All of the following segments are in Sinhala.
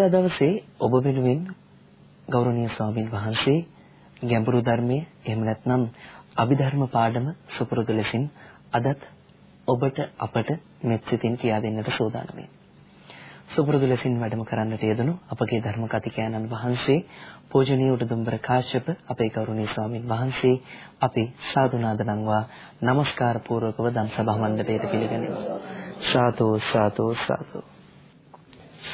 විවේක ඉරිදා දවසේ ඔබ වෙනුවෙන් ගෞරවනීය ස්වාමින් වහන්සේ ගැඹුරු ධර්මයේ එහෙම නැත්නම් අභිධර්ම පාඩම සුපුරුදු ලෙසින් අදත් ඔබට අපට මෙත් සිතින් කියා දෙන්නට සූදානම් වෙනවා. සුපුරුදු ලෙසින් වැඩම කරන්නට යෙදුණු අපගේ ධර්ම කතිකයන්න් වහන්සේ පූජනීය උඩුදුම්බර කාශ්‍යප අපේ ගෞරවනීය ස්වාමින් වහන්සේ අපි සාදුනාද නම්වා নমස්කාර පූර්වකව ධම් සභා මණ්ඩපයට පිළිගනිමු සාදු සාදු සාදු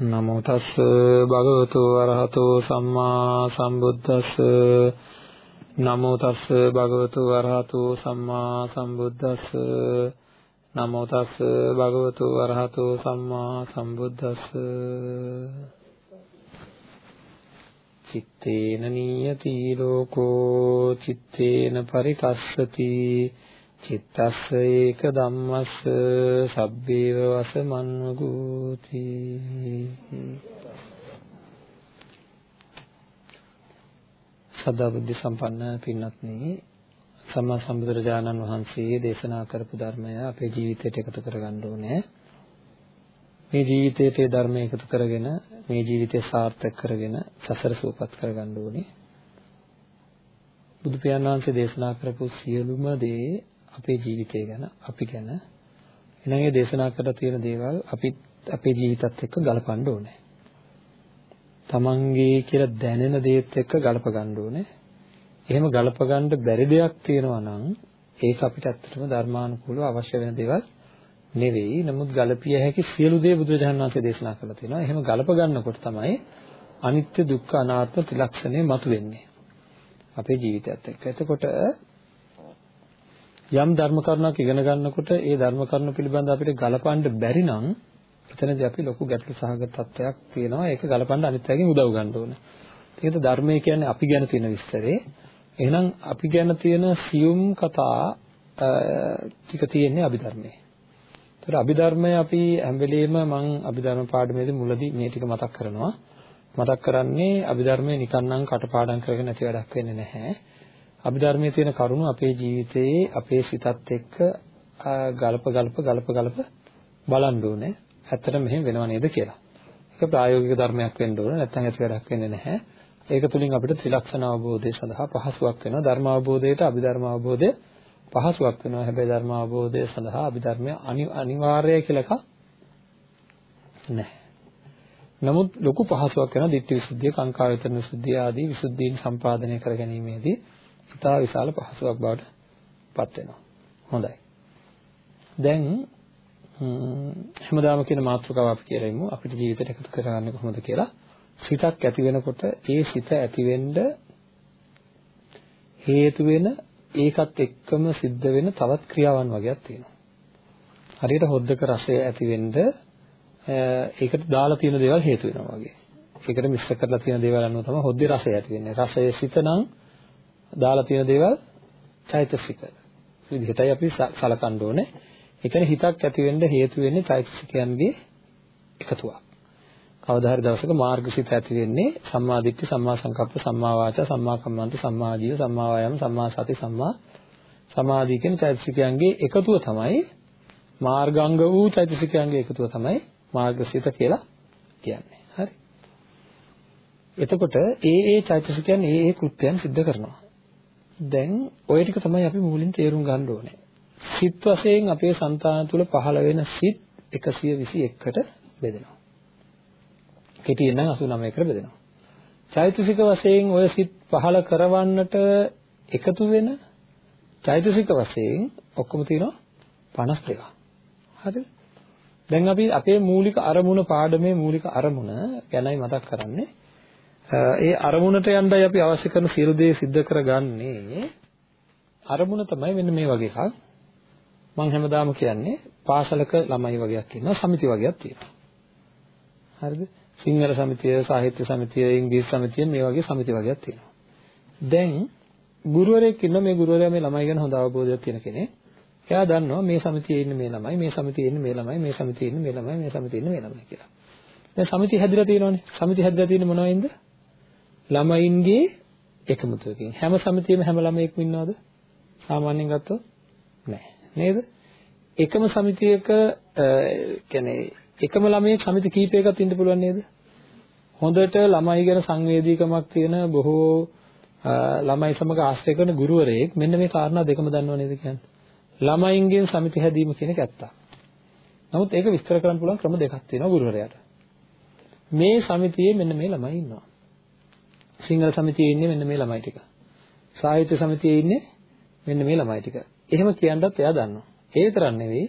නමෝ තස් භගවතු අරහතෝ සම්මා සම්බුද්දස්ස. නමෝ තස් භගවතු අරහතෝ සම්මා සම්බුද්දස්ස. නමෝ තස් භගවතු වරහතෝ සම්මා සම්බුද්දස්ස. චිත්තේන නියති ලෝකෝ චිත්තේන පරිකස්සති චිත්තස්ස ඒක ධම්මස්ස සබ්බේව වසමන්වගෝති සදා බුද්ධ සම්පන්න පින්වත්නි සම්මා සම්බුදුරජාණන් වහන්සේ දේශනා කරපු ධර්මය අපේ ජීවිතයට එකතු කරගන්න ඕනේ. මේ ජීවිතයට ඒ ධර්මය එකතු කරගෙන මේ ජීවිතය සාර්ථක කරගෙන සසර සූපත් කරගන්න ඕනේ. බුදු පියාණන් වහන්සේ දේශනා කරපු සියලුම දේ අපේ ජීවිතය ගැන අපි ගැන එනම් ඒ දේශනා කරලා තියෙන දේවල් අපි අපේ ජීවිතත් එක්ක ගලපන්න ඕනේ. තමන්ගේ කියලා දැනෙන දේත් එක්ක ගලප ගන්න ඕනේ. එහෙම ගලප ගන්න බැරි දෙයක් තියෙනවා නම් ඒක අපිට ඇත්තටම ධර්මානුකූලව අවශ්‍ය වෙන දේවල් නෙවෙයි. නමුත් ගලපිය හැකි සියලු දේ බුදුරජාණන් වහන්සේ දේශනා කරලා තියෙනවා. එහෙම ගලප ගන්නකොට තමයි අනිත්‍ය දුක්ඛ අනාත්ම ත්‍රිලක්ෂණය මතුවෙන්නේ. අපේ ජීවිතයත් එක්ක. එතකොට යම් ධර්ම කරුණක් ඉගෙන ගන්නකොට ඒ ධර්ම කරුණ පිළිබඳව අපිට ගලපන්න බැරි නම් එතනදී අපි ලොකු ගැටලු සහගත තත්ත්වයක් තියෙනවා. ඒක ගලපන්න අනිත් අයගෙන් උදව් ගන්න ඕනේ. ඒකද ධර්මය කියන්නේ අපි ගැන තියෙන විස්තරේ. එහෙනම් අපි ගැන තියෙන සියුම් කතා ටික තියෙන්නේ අභිධර්මයේ. ඒතර අභිධර්මය අපි හැම වෙලෙම මම අභිධර්ම පාඩමේදී මුලදී මේ ටික මතක් කරනවා. මතක් කරන්නේ අභිධර්මයේ නිකන් නම් කටපාඩම් කරගෙන නැති වැඩක් වෙන්නේ නැහැ. අභිධර්මයේ තියෙන කරුණු අපේ ජීවිතයේ අපේ සිතත් එක්ක ගලප ගලප ගලප ගලප බලන්න ඕනේ. ඇත්තට මෙහෙම වෙනව නේද කියලා. ඒක ප්‍රායෝගික ධර්මයක් වෙන්න ඕනේ. නැත්නම් ඇති වැඩක් වෙන්නේ නැහැ. ඒක තුලින් අපිට ත්‍රිලක්ෂණ අවබෝධය සඳහා පහසුවක් වෙනවා ධර්ම අවබෝධයට අභිධර්ම අවබෝධය පහසුවක් වෙනවා හැබැයි ධර්ම අවබෝධය සඳහා අභිධර්මය අනිවාර්යයි කියලා එකක් නැහැ නමුත් ලොකු පහසුවක් වෙනවා ditthi visuddhiya කාංකා වේතන විසුද්ධිය ආදී විසුද්ධීන් සම්පාදනය කර ගැනීමේදී ඉතා විශාල පහසුවක් බවට පත් වෙනවා හොඳයි දැන් හැමදාම කියන මාතෘකාව අපි කියලා ඉමු අපිට ජීවිතයට එකතු කරගන්නේ කොහොමද කියලා සිතක් ඇති වෙනකොට ඒ සිත ඇති වෙන්න හේතු වෙන ඒකත් එක්කම සිද්ධ වෙන තවත් ක්‍රියාවන් වගේක් තියෙනවා. හරියට හොද්දක රසය ඇති වෙන්න ඒකට දාලා තියෙන දේවල් හේතු වෙනවා වගේ. ඒකට මිශ්‍ර කරලා තියෙන දේවල් අනුව තමයි හොද්දේ රසය ඇති වෙන්නේ. රසය සිත නම් දාලා තියෙන දේවල් චෛතසික. විදිහටයි අපි සලකන්න ඕනේ. ඒ කියන්නේ හිතක් ඇති වෙන්න හේතු වෙන්නේ චෛතසිකයන්ගේ එකතුවක්. කවදා හරි දවසක මාර්ගසිත ඇති වෙන්නේ සම්මා දිට්ඨි සම්මා සංකප්ප සම්මා වාචා සම්මා කම්මන්ත සම්මා ජීව සම්මා වායාම සම්මා සති සම්මා සමාධි කියන චෛතසිකයන්ගේ එකතුව තමයි මාර්ගාංග වූ චෛතසිකයන්ගේ එකතුව තමයි මාර්ගසිත කියලා කියන්නේ. හරි. එතකොට ඒ ඒ චෛතසිකයන් ඒ ඒ කෘත්‍යයන් සිද්ධ කරනවා. දැන් ওই ටික තමයි අපි මුලින් තේරුම් ගන්න ඕනේ. සිත් වශයෙන් අපේ సంతාන තුල පහළ වෙන සිත් 121කට බෙදෙනවා. කෙටියෙන් නම් 89කට බෙදෙනවා. චෛතසික වශයෙන් ওই සිත් පහළ කරවන්නට එකතු වෙන චෛතසික වශයෙන් ඔක්කොම තියෙනවා 52ක්. හරිද? දැන් අපි අපේ මූලික අරමුණ පාඩමේ මූලික අරමුණ ගැනයි මතක් කරන්නේ. ඒ අරමුණට යන්නයි අපි අවශ්‍ය කරන සියලු දේ සිද්ධ කරගන්නේ. අරමුණ තමයි මෙන්න මේ වගේ එකක්. මම හැමදාම කියන්නේ පාසලක ළමයි වගේක් ඉන්නවා සමිති වගේක් තියෙනවා. හරිද? සිංහල සමිතිය, සාහිත්‍ය සමිතිය, ඉංග්‍රීසි සමිතිය මේ වගේ සමිති වගේක් තියෙනවා. දැන් ගුරුවරයෙක් ඉන්න මේ ගුරුවරයා මේ ළමයි ගැන හොඳ අවබෝධයක් තියෙන කෙනෙක්. එයා දන්නවා මේ සමිතියේ ඉන්න මේ ළමයි, මේ සමිතියේ ඉන්න මේ ළමයි, මේ සමිතියේ ඉන්න මේ ළමයි, මේ සමිතියේ ඉන්න මේ ළමයි කියලා. දැන් සමිතිය හැදිලා තියෙනවනේ. සමිතිය හැදිලා තියෙන්නේ මොනවෙන්ද? ළමයින්ගේ එකමුතුවකින්. හැම සමිතියෙම හැම ළමයෙක්ම ඉන්නවද? සාමාන්‍යයෙන් ගත්තොත් නැහැ. නේද? එකම සමිතියක කියන්නේ එකම ළමයෙක් සමිති කීපයකට ඉන්න පුළුවන් නේද? හොඳට ළමයි ගැන සංවේදීකමක් තියෙන බොහෝ ළමයි සමග ආශ්‍රය කරන ගුරුවරයෙක් මෙන්න මේ කාරණා දෙකම දන්නව නේද කියන්නේ. ළමයින්ගෙන් සමිති හැදීම කියන එක ඇත්ත. නමුත් ඒක විස්තර කරන්න පුළුවන් ක්‍රම දෙකක් තියෙනවා ගුරුවරයාට. මේ සමිතියේ මෙන්න මේ ළමයි ඉන්නවා. සිංහල සමිතියේ ඉන්නේ මෙන්න මේ ළමයි ටික. සාහිත්‍ය සමිතියේ ඉන්නේ මෙන්න මේ ළමයි ටික. එහෙම කියනවත් එයා දන්නවා. ඒ විතරක් නෙවෙයි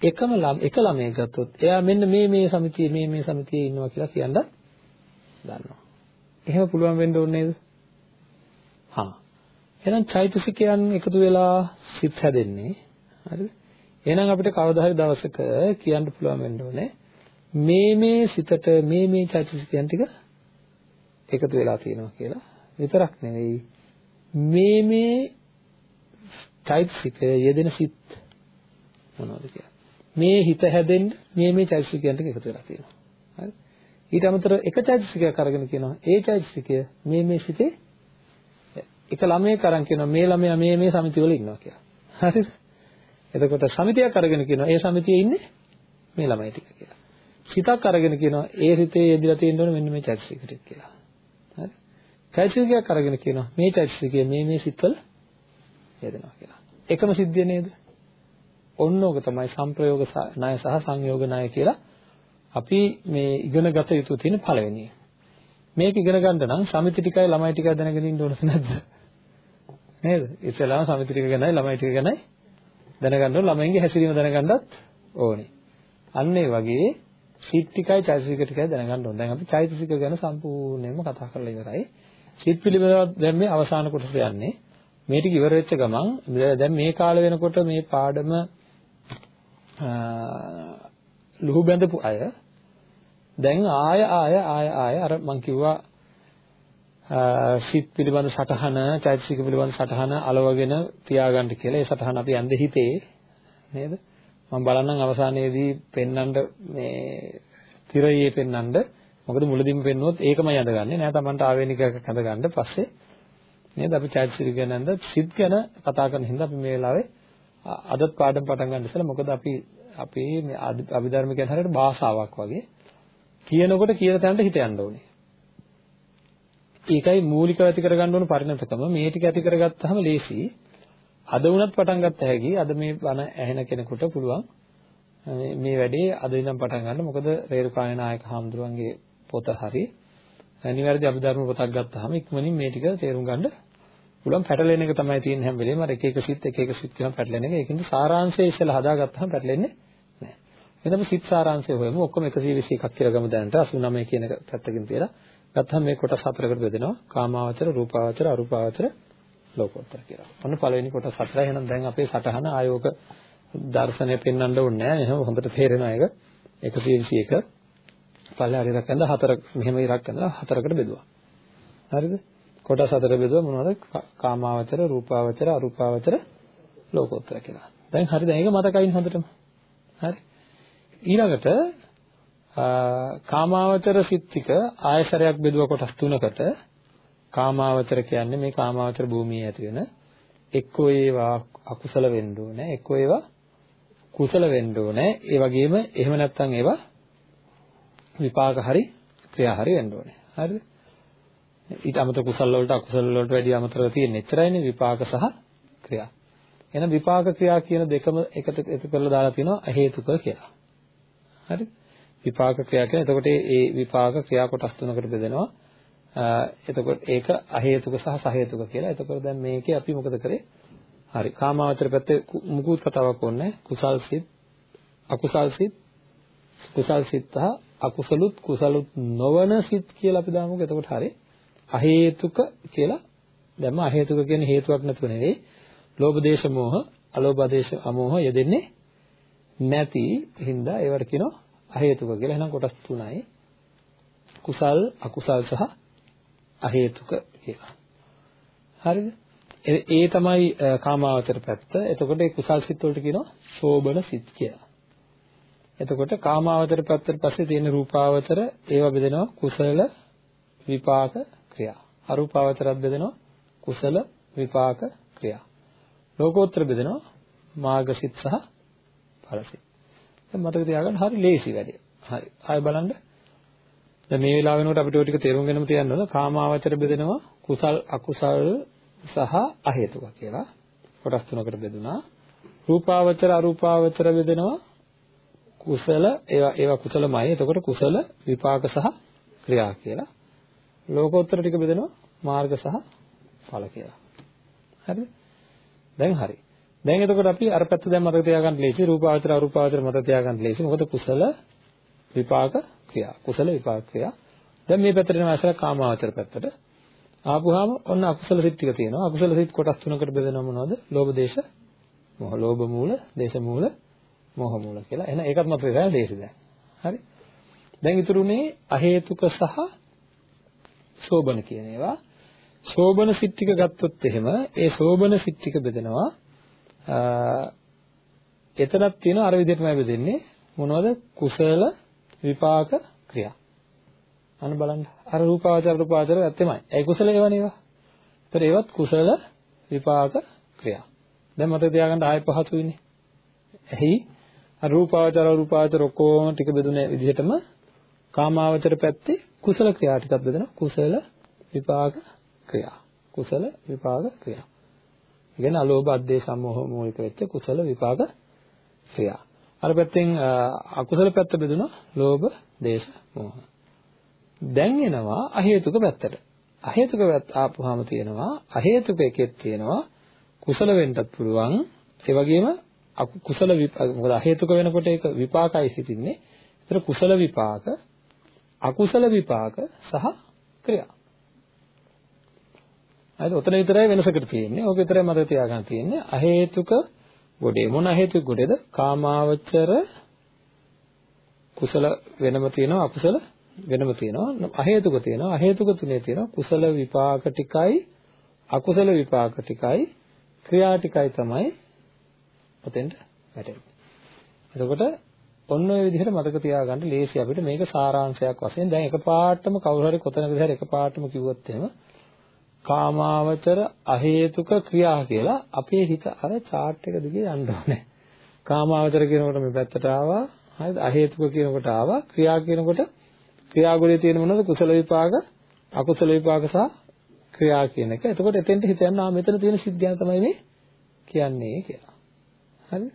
එකම ළම එක ළමයෙක් ගත්තොත් එයා මෙන්න මේ මේ සමිතියේ මේ මේ සමිතියේ ඉන්නවා කියලා කියන්න දන්නවා. එහෙම පුළුවන් වෙන්න ඕනේ නේද? හා. එහෙනම් චෛතසිකයන් එකතු වෙලා සිත් හැදෙන්නේ. හරිද? එහෙනම් අපිට කවදා හරි දවසක කියන්න පුළුවන් වෙන්න ඕනේ මේ මේ සිතට මේ මේ චෛතසිකයන් ටික එකතු වෙලා තියෙනවා කියලා. විතරක් නෙවෙයි මේ මේ චෛතසික යෙදෙන සිත් මොනවද කියලා. මේ හිත හැදෙන්න මේ මේ චෛතසිකයන් ටික එකතු වෙලා තියෙනවා. හරි? ඊට අමතරව එක චෛතසිකයක් අරගෙන කියනවා ඒ චෛතසිකය මේ මේ සිතේ එක ළමයෙක් අරන් කියනවා මේ ළමයා මේ මේ සමිති වල ඉන්නවා කියලා. හරිද? එතකොට සමිතියක් අරගෙන කියනවා ඒ සමිතියේ ඉන්නේ මේ ළමයි ටික කියලා. සිතක් අරගෙන කියනවා ඒ සිතේ යෙදලා තියෙන්න ඕනේ මෙන්න මේ චෛතසික ටික කියලා. හරි? චෛතසිකයක් අරගෙන කියනවා මේ චෛතසිකය මේ මේ සිත්වල යෙදෙනවා කියලා. එකම සිද්ධිය නේද? ඔන්න ඕක තමයි සංප්‍රයෝග ණය සහ සංයෝග ණය කියලා අපි මේ ඉගෙන ගත යුතු තියෙන පළවෙනි. මේක ඉගෙන ගන්න නම් සමිති ටිකයි ළමයි ටිකයි දැනගෙන ඉන්න ඕනද නැද්ද? නේද? ඉතලාම සමිති ටික ගැනයි ළමයි ටික ගැනයි දැනගන්න ඕන ළමයින්ගේ හැසිරීම දැනගන්නත් ඕනේ. අන්න ඒ වගේ සිත් ටිකයි චෛතසික ටිකයි දැනගන්න ඕන. දැන් අපි චෛතසික ගැන සම්පූර්ණයෙන්ම කතා කරලා ඉවරයි. සිත් පිළිබඳව දැන් මේ අවසාන කොටස යන්නේ. මේ ටික ඉවර වෙච්ච ගමන් දැන් මේ කාල වෙනකොට මේ පාඩම ලුහු බැඳපු අය දැන් ආය ආය ආය ආය අර මං කිව්වා සිත් පිළිබඳ සටහන, චෛතසික පිළිබඳ සටහන අලවගෙන තියාගන්න කියලා. ඒ සටහන අපි යන්නේ හිතේ නේද? මම බලන්නම් අවසානයේදී පෙන්වන්න මේ තිරයේ පෙන්වන්න. මොකද මුලදීම පෙන්නුවොත් ඒකමයි අඳගන්නේ. නෑ Tamanට ආවේනික එකක් අඳගන්න පස්සේ නේද අපි චෛතසික ගැන නේද සිත් ගැන කතා කරන හින්දා අපි මේ වෙලාවේ අදත් පාඩම් පටන් ගන්න ඉස්සෙල්ලා මොකද අපි අපි මේ අභිධර්ම කියන හරියට භාෂාවක් වගේ කියනකොට කියන තැනට හිත යන්න ඕනේ. ඒකයි මූලිකව ඇති කරගන්න ඕන පරිණතකම මේ ටික ඇති කරගත්තාම ලේසි. අද වුණත් පටන් ගත්ත හැකි. අද මේ බණ ඇහෙන කෙනෙකුට පුළුවන් මේ වැඩේ අද ඉඳන් පටන් ගන්න. මොකද රේරුකාණේ නායක හාමුදුරුවන්ගේ පොත හරි නිවැරදි අභිධර්ම පොතක් ගත්තාම ඉක්මනින් මේ ටික තේරුම් ගන්න පුළුවන් පැටලෙන එක තමයි තියෙන්නේ හැම වෙලේම අර එක එක සිත් එක එක සිත් කියන පැටලෙන එක. ඒකින්ද සාරාංශය ඉස්සෙල්ලා හදාගත්තාම පැටලෙන්නේ නැහැ. එහෙනම් සිත් සාරාංශය හොයමු. ඔක්කොම 121ක් කියලා ගමු දැනට 89 කියන එක පැත්තකින් තියලා ගත්තහම මේ කොටස් හතරකට බෙදෙනවා. කාමාවචර, රූපාවචර, අරූපාවචර, ලෝකෝත්තර කියලා. ඔන්න පළවෙනි කොටස් හතරයි. එහෙනම් දැන් අපේ සටහන ආයෝග දර්ශනය පෙන්වන්න ඕනේ නැහැ. එහෙනම් හොඳට තේරෙනවා ඒක. 121 පල්ලෙහාට ඉරක් ඇඳලා හතර මෙහෙම ඉරක් ඇඳලා හතරකට බෙදුවා. හරිද? කොටස් හතර බෙදුවා මොනවද? කාමාවචර, රූපාවචර, අරූපාවචර, ලෝකෝත්තර කියලා. දැන් හරිද? ඒක මතකයින් හොඳටම. හරි. ඊළඟට කාමාවචර සිත් ටික ආයසරයක් බෙදුව කොටස් තුනකට කාමාවචර කියන්නේ මේ කාමාවචර භූමියේ ඇති වෙන එක්කෝ ඒවා අකුසල වෙන්න ඕනේ එක්කෝ ඒවා කුසල වෙන්න ඕනේ ඒ වගේම එහෙම නැත්නම් ඒවා විපාක හරි ක්‍රියා හරි වෙන්න ඕනේ හරිද ඊට අමතර කුසල වලට අකුසල වලට වැඩි අමතරව තියෙන එච්චරයිනේ විපාක සහ ක්‍රියා එහෙනම් විපාක ක්‍රියා කියන දෙකම එකට එකතු කරලා දාලා තිනවා හේතුක කියලා හරිද විපාක ක්‍රියා කියන. එතකොට මේ විපාක ක්‍රියා කොටස් තුනකට බෙදෙනවා. එතකොට ඒක අහේතුක සහ සහේතුක කියලා. එතකොට දැන් මේකේ අපි මොකද කරේ? හරි. කාමාවචර පැත්තේ මුකුත් කතාවක් ඕනේ කුසල් සිත්, අකුසල් සිත්, කුසල් සිත් සහ අකුසලුත් කුසලුත් නොවන සිත් කියලා අපි දාමුකෝ. එතකොට හරි. අහේතුක කියලා දැම්ම අහේතුක කියන්නේ හේතුවක් නැතුව නෙවෙයි. ලෝභ දේශ මොහ, අලෝභ දේශ අමෝහ යෙදෙන්නේ නැති හින්දා ඒවට කියනවා අහේතුක කියලා. එහෙනම් කොටස් තුනයි. කුසල් අකුසල් සහ අහේතුක කියලා. හරිද? ඒ තමයි කාමාවචර පැත්ත. එතකොට ඒ කුසල් සිත් වලට කියනවා සෝබන සිත් කියලා. එතකොට කාමාවචර පැත්තට පස්සේ තියෙන රූපාවචර ඒවා බෙදෙනවා කුසල විපාක ක්‍රියා. අරූපාවචරත් බෙදෙනවා කුසල විපාක ක්‍රියා. ලෝකෝත්තර බෙදෙනවා මාර්ගසිත සහ ඵලසිත. දැන් මතක තියාගන්න හරි ලේසි වැඩේ. හරි. ආයෙ බලන්න. දැන් මේ වෙලාව වෙනකොට අපිට ඔය ටික තේරුම් ගන්නම තියන්න ඕන. කාමාවචර බෙදෙනවා කුසල් අකුසල් සහ අහේතුක කියලා. කොටස් තුනකට බෙදුනා. රූපාවචර අරූපාවචර බෙදෙනවා කුසල ඒවා ඒවා කුසලමයි. එතකොට කුසල විපාක සහ ක්‍රියා කියලා. ලෝකෝත්තර ටික බෙදෙනවා මාර්ග සහ ඵල කියලා. හරිද? දැන් හරි. දැන් එතකොට අපි අර පැත්ත දැන් මතක තියාගන්න ලේසි. රූපාවචර අරූපාවචර මතක තියාගන්න ලේසි. මොකද කුසල විපාක ක්‍රියා. කුසල විපාක ක්‍රියා. දැන් මේ පැත්තට එනවා ඉස්සර කාමාවචර පැත්තට. ආපුවාම ඔන්න අකුසල සිත් ටික තියෙනවා. අකුසල සිත් කොටස් තුනකට බෙදෙනවා මොනවද? ලෝභ දේශ මොහ. ලෝභ මූල, දේශ මූල, මොහ මූල කියලා. එහෙනම් ඒකත් මතක තියාගන්න ලේසි දැන්. හරි? දැන් ඉතුරුනේ අහේතුක සහ සෝබන කියන ඒවා. සෝබන සිත් ටික ගත්තොත් එහෙම ඒ සෝබන සිත් ටික බෙදෙනවා. එතනක් තියෙනවා අර විදිහටමයි බෙදෙන්නේ. මොනවද? කුසල විපාක ක්‍රියා. අන්න බලන්න. අර රූපාවචර රූපාවචර ඇත්තමයි. ඒ කුසල ඒවා නේවා ඒතර ඒවත් කුසල විපාක ක්‍රියා. දැන් මතක තියාගන්න ආයෙ පහසු වෙන්නේ එහි අර රූපාවචර රූපාවචර ඔක්කොම ටික බෙදුනේ විදිහටම කාමාවචර පැත්තේ කුසල ක්‍රියා ටිකක් බෙදෙනවා. කුසල විපාක ක්‍රියා. කුසල විපාක ක්‍රියා. ඒ කියන්නේ අලෝභ අධේ සම්මෝහ මූලික වෙච්ච කුසල විපාක ක්‍රියා. අර පැත්තෙන් අකුසල පැත්ත බෙදුණා ලෝභ දේශ මොහ. දැන් එනවා අහේතුක පැත්තට. අහේතුක පැත්ත ආපුවාම තියෙනවා අහේතුක එකෙත් තියෙනවා කුසල වෙන්නත් පුළුවන්. ඒ වගේම කුසල මොකද අහේතුක වෙනකොට ඒක විපාකයි සිටින්නේ ඒතර කුසල විපාක අකුසල විපාක සහ ක්‍රියා. හරිද? ඔතන විතරයි වෙනසකට තියෙන්නේ. ඕක විතරයි මතක තියාගන්න තියෙන්නේ. අහේතුක ගොඩේ මොන හේතුක ගොඩේද? කාමාවචර කුසල වෙනම තියෙනවා අකුසල වෙනම තියෙනවා. අහේතුක තියෙනවා. අහේතුක තුනේ තියෙනවා කුසල විපාක ටිකයි අකුසල විපාක ටිකයි ක්‍රියා ටිකයි තමයි ඔතෙන්ට වැටෙන්නේ. එතකොට ඔන්න ඔය විදිහට මතක තියාගන්න ලේසි අපිට මේක සාරාංශයක් වශයෙන් දැන් එකපාරටම කවුරු හරි කොතනකද හරි එකපාරටම කිව්වොත් එහෙම කාමාවචර අහේතුක ක්‍රියා කියලා අපේ හිත අර chart එක දිගේ යන්න ඕනේ. කාමාවචර කියනකොට මේ පැත්තට ආවා. හරිද? අහේතුක කියනකොට ආවා. ක්‍රියා කියනකොට ක්‍රියාගුණයේ තියෙන මොනවද? කුසල විපාක, අකුසල විපාක සහ ක්‍රියා කියන එක. එතකොට එතෙන්ට හිත යනවා මෙතන තියෙන සිද්ධියන් තමයි මේ කියන්නේ කියලා. හරිද?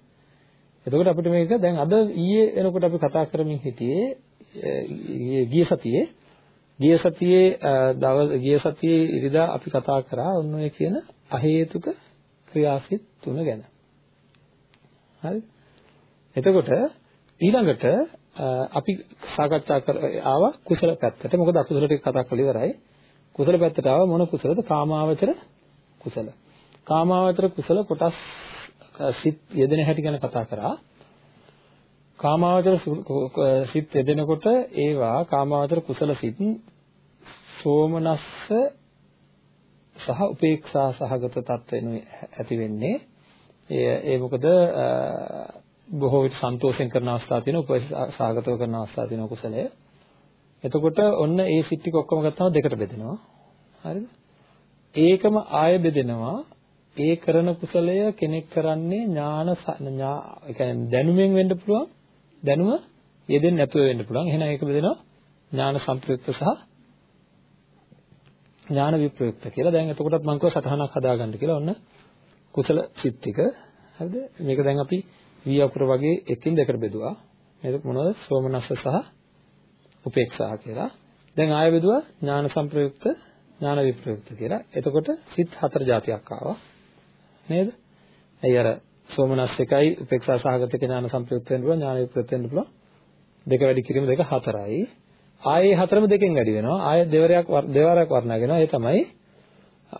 එතකොට අපිට මේක දැන් අද ඊයේ එනකොට අපි කතා කරමින් හිටියේ ඊයේ ගිය සතියේ ගිය සතියේ දවස් ගිය සතියේ ඉරිදා අපි කතා කරා ඔන්න ඔය කියන අහේතුක ක්‍රියාසිත තුන ගැන. හරිද? එතකොට ඊළඟට අපි සාකච්ඡා කර ආවා කුසල පැත්තට. මොකද අකුසල ටික කතා කරලා ඉවරයි. කුසල පැත්තට ආවා මොන කුසලද? කාමාවචර කුසල. කාමාවචර කුසල කොටස් සිත් යෙදෙන හැටි ගැන කතා කරා. කාමාවචර සිත් යෙදෙනකොට ඒවා කාමාවචර කුසල සිත් සෝමනස්ස සහ උපේක්ෂා සහගත තත්වෙන ඇති වෙන්නේ. ඒ ඒ මොකද බොහෝ විට සන්තෝෂයෙන් කරන අවස්ථා තියෙනවා උපසහගතව කරන අවස්ථා තියෙනවා කුසලය. එතකොට ඔන්න ඒ සිත් ටික ඔක්කොම ගත්තාම දෙකට බෙදෙනවා. හරිද? ඒකම ආය බෙදෙනවා ඒ කරන කුසලය කෙනෙක් කරන්නේ ඥාන ඒ කියන්නේ දැනුමෙන් වෙන්න පුළුවන් දැනුම යෙදෙන්නේ නැතුව වෙන්න පුළුවන්. එහෙනම් ඒක බෙදෙනවා ඥාන සම්ප්‍රයුක්ත සහ ඥාන විප්‍රයුක්ත කියලා. දැන් එතකොටත් මම කිව්වා සටහනක් හදාගන්න කියලා. ඔන්න කුසල සිත් ටික. හරිද? මේක දැන් අපි වී අකුර වගේ එකින් දෙකට බෙදුවා. මේක මොනවද? සෝමනස්ස සහ උපේක්ෂා කියලා. දැන් ආය බෙදුවා ඥාන සම්ප්‍රයුක්ත ඥාන විප්‍රයුක්ත කියලා. එතකොට සිත් හතර જાතියක් ආවා. නේද? ඇයි අර සෝමනස් එකයි උපේක්ෂා සහගත ඥාන සම්ප්‍රයුක්ත වෙන්න පුළුවන් ඥාන විප්‍රයුක්ත වෙන්න පුළුවන්. දෙක වැඩි කිරීම දෙක හතරයි. ආයේ හතරම දෙකෙන් වැඩි වෙනවා. ආයේ දෙවරයක් දෙවරයක් වර්ණගෙනවා. ඒ තමයි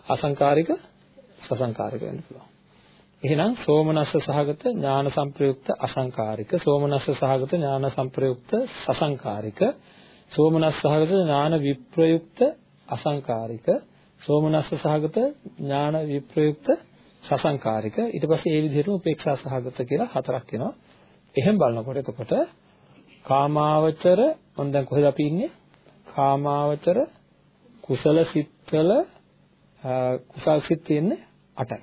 අසංකාරික සසංකාරික වෙන්න පුළුවන්. එහෙනම් සෝමනස්ස සහගත ඥාන සම්ප්‍රයුක්ත අසංකාරික සෝමනස්ස සහගත ඥාන සම්ප්‍රයුක්ත සසංකාරික සෝමනස් සහගත ඥාන විප්‍රයුක්ත අසංකාරික සෝමනස්ස සහගත ඥාන විප්‍රයුක්ත සසංකාරික. ඊට පස්සේ ඒ විදිහටම උපේක්ෂා සහගත කියලා හතරක් වෙනවා එහෙන් බලනකොට එතකොට කාමාවචර මම දැන් කොහෙද අපි ඉන්නේ? කාමාවචර කුසල සිත්වල කුසල් සිත් තියෙන්නේ 8යි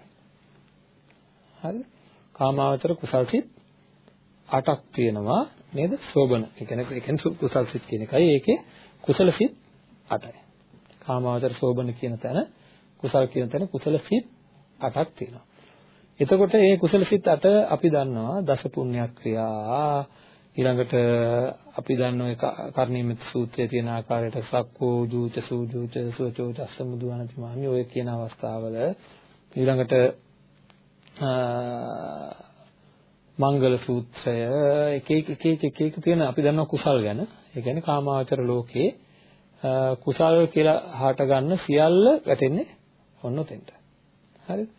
හරිද? කාමාවචර කුසල් සිත් 8ක් තියෙනවා. නේද? සෝබන. ඒ කියන්නේ ඒ කියන්නේ කුසල් සිත් කියන එකයි ඒකේ කුසල සිත් 8යි කාමාවචර සෝබන කියන තැන කුසල් කියන තැන කුසල සිත් 8ක් තියෙනවා. එතකොට මේ කුසල සිත් 8 අපි දන්නවා දස පුණ්‍යක් ක්‍රියා ඊළඟට අපි දන්නවා ඒ කර්ණීයමෙත් සූත්‍රයේ තියෙන ආකාරයට සක්කෝ ජූච සූජූච සෝචෝ චස්සමුදුවනති මාමි ඔය කියන අවස්ථාවල ඊළඟට මංගල සූත්‍රය එක එක එක එක එක එක තියෙන අපි දන්නවා කුසල් ගැන ඒ කියන්නේ කාමාවචර ලෝකේ කුසල් කියලා හාට ගන්න සියල්ල වැටෙන්නේ ඔන්න උතෙන්ට. හරිද?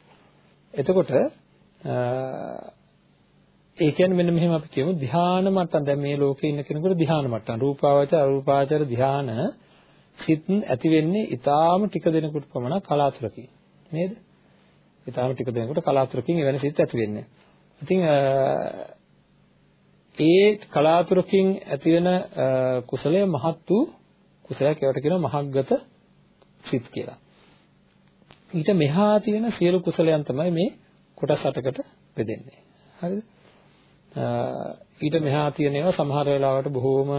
එතකොට ඒ කියන්නේ මෙන්න මෙහෙම අපි කියමු ධ්‍යාන මට්ටම් දැන් මේ ලෝකේ ඉන්න කෙනෙකුට ධ්‍යාන මට්ටම් රූපාවචර අරූපාවචර ධ්‍යාන සිත් ඇති වෙන්නේ ඊටාම ටික දෙනෙකුට පමණ කලාතුරකින් නේද? ඊටාම ටික දෙනෙකුට කලාතුරකින් එවැනි සිත් ඇති වෙන්නේ. ඉතින් ඒ කලාතුරකින් ඇති වෙන කුසලය මහත් වූ කුසලයක් ඒවට කියනවා මහග්ගත සිත් කියලා. ඊට මෙහා තියෙන සියලු කුසලයන් තමයි මේ කොටස් අටකට බෙදෙන්නේ. හරිද? ඊට මෙහා තියෙන ඒවා සමහර වෙලාවට බොහෝම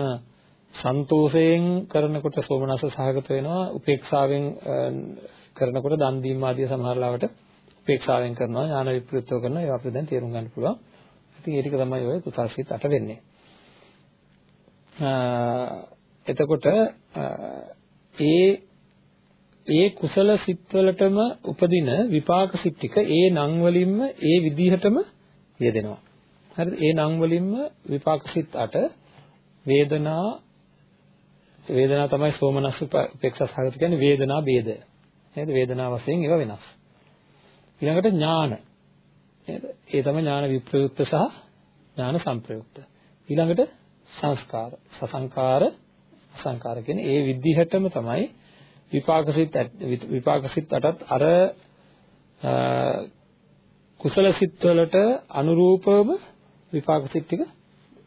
සන්තෝෂයෙන් කරනකොට සෝමනස සහගත වෙනවා උපේක්ෂාවෙන් කරනකොට දන් දීම ආදී සමහර ලාවට උපේක්ෂාවෙන් කරනවා ඥාන විප්‍රයුක්තව කරනවා ඒවා අපිට දැන් තේරුම් ගන්න පුළුවන්. ඉතින් ඒ ටික තමයි ඔය කුසල්සිත අට වෙන්නේ. එතකොට ඒ ඒ කුසල සිත්වලටම උපදින විපාක සිත් ටික ඒ නම් වලින්ම ඒ විදිහටම යෙදෙනවා. හරිද? ඒ නම් වලින්ම විපාක සිත් අට වේදනා වේදනා තමයි සෝමනස් උපේක්ෂා සහගත කියන්නේ වේදනා ભેද. නේද? වේදනා වශයෙන් ඒවා වෙනස්. ඊළඟට ඥාන. නේද? ඒ තමයි ඥාන විප්‍රයුක්ත සහ ඥාන සංප්‍රයුක්ත. ඊළඟට සංස්කාර. සසංකාර සංකාර කියන්නේ ඒ විදිහටම තමයි විපාක සිත් විපාක සිත් අටත් අර කුසල සිත් වලට අනුරූපව විපාක සිත් ටික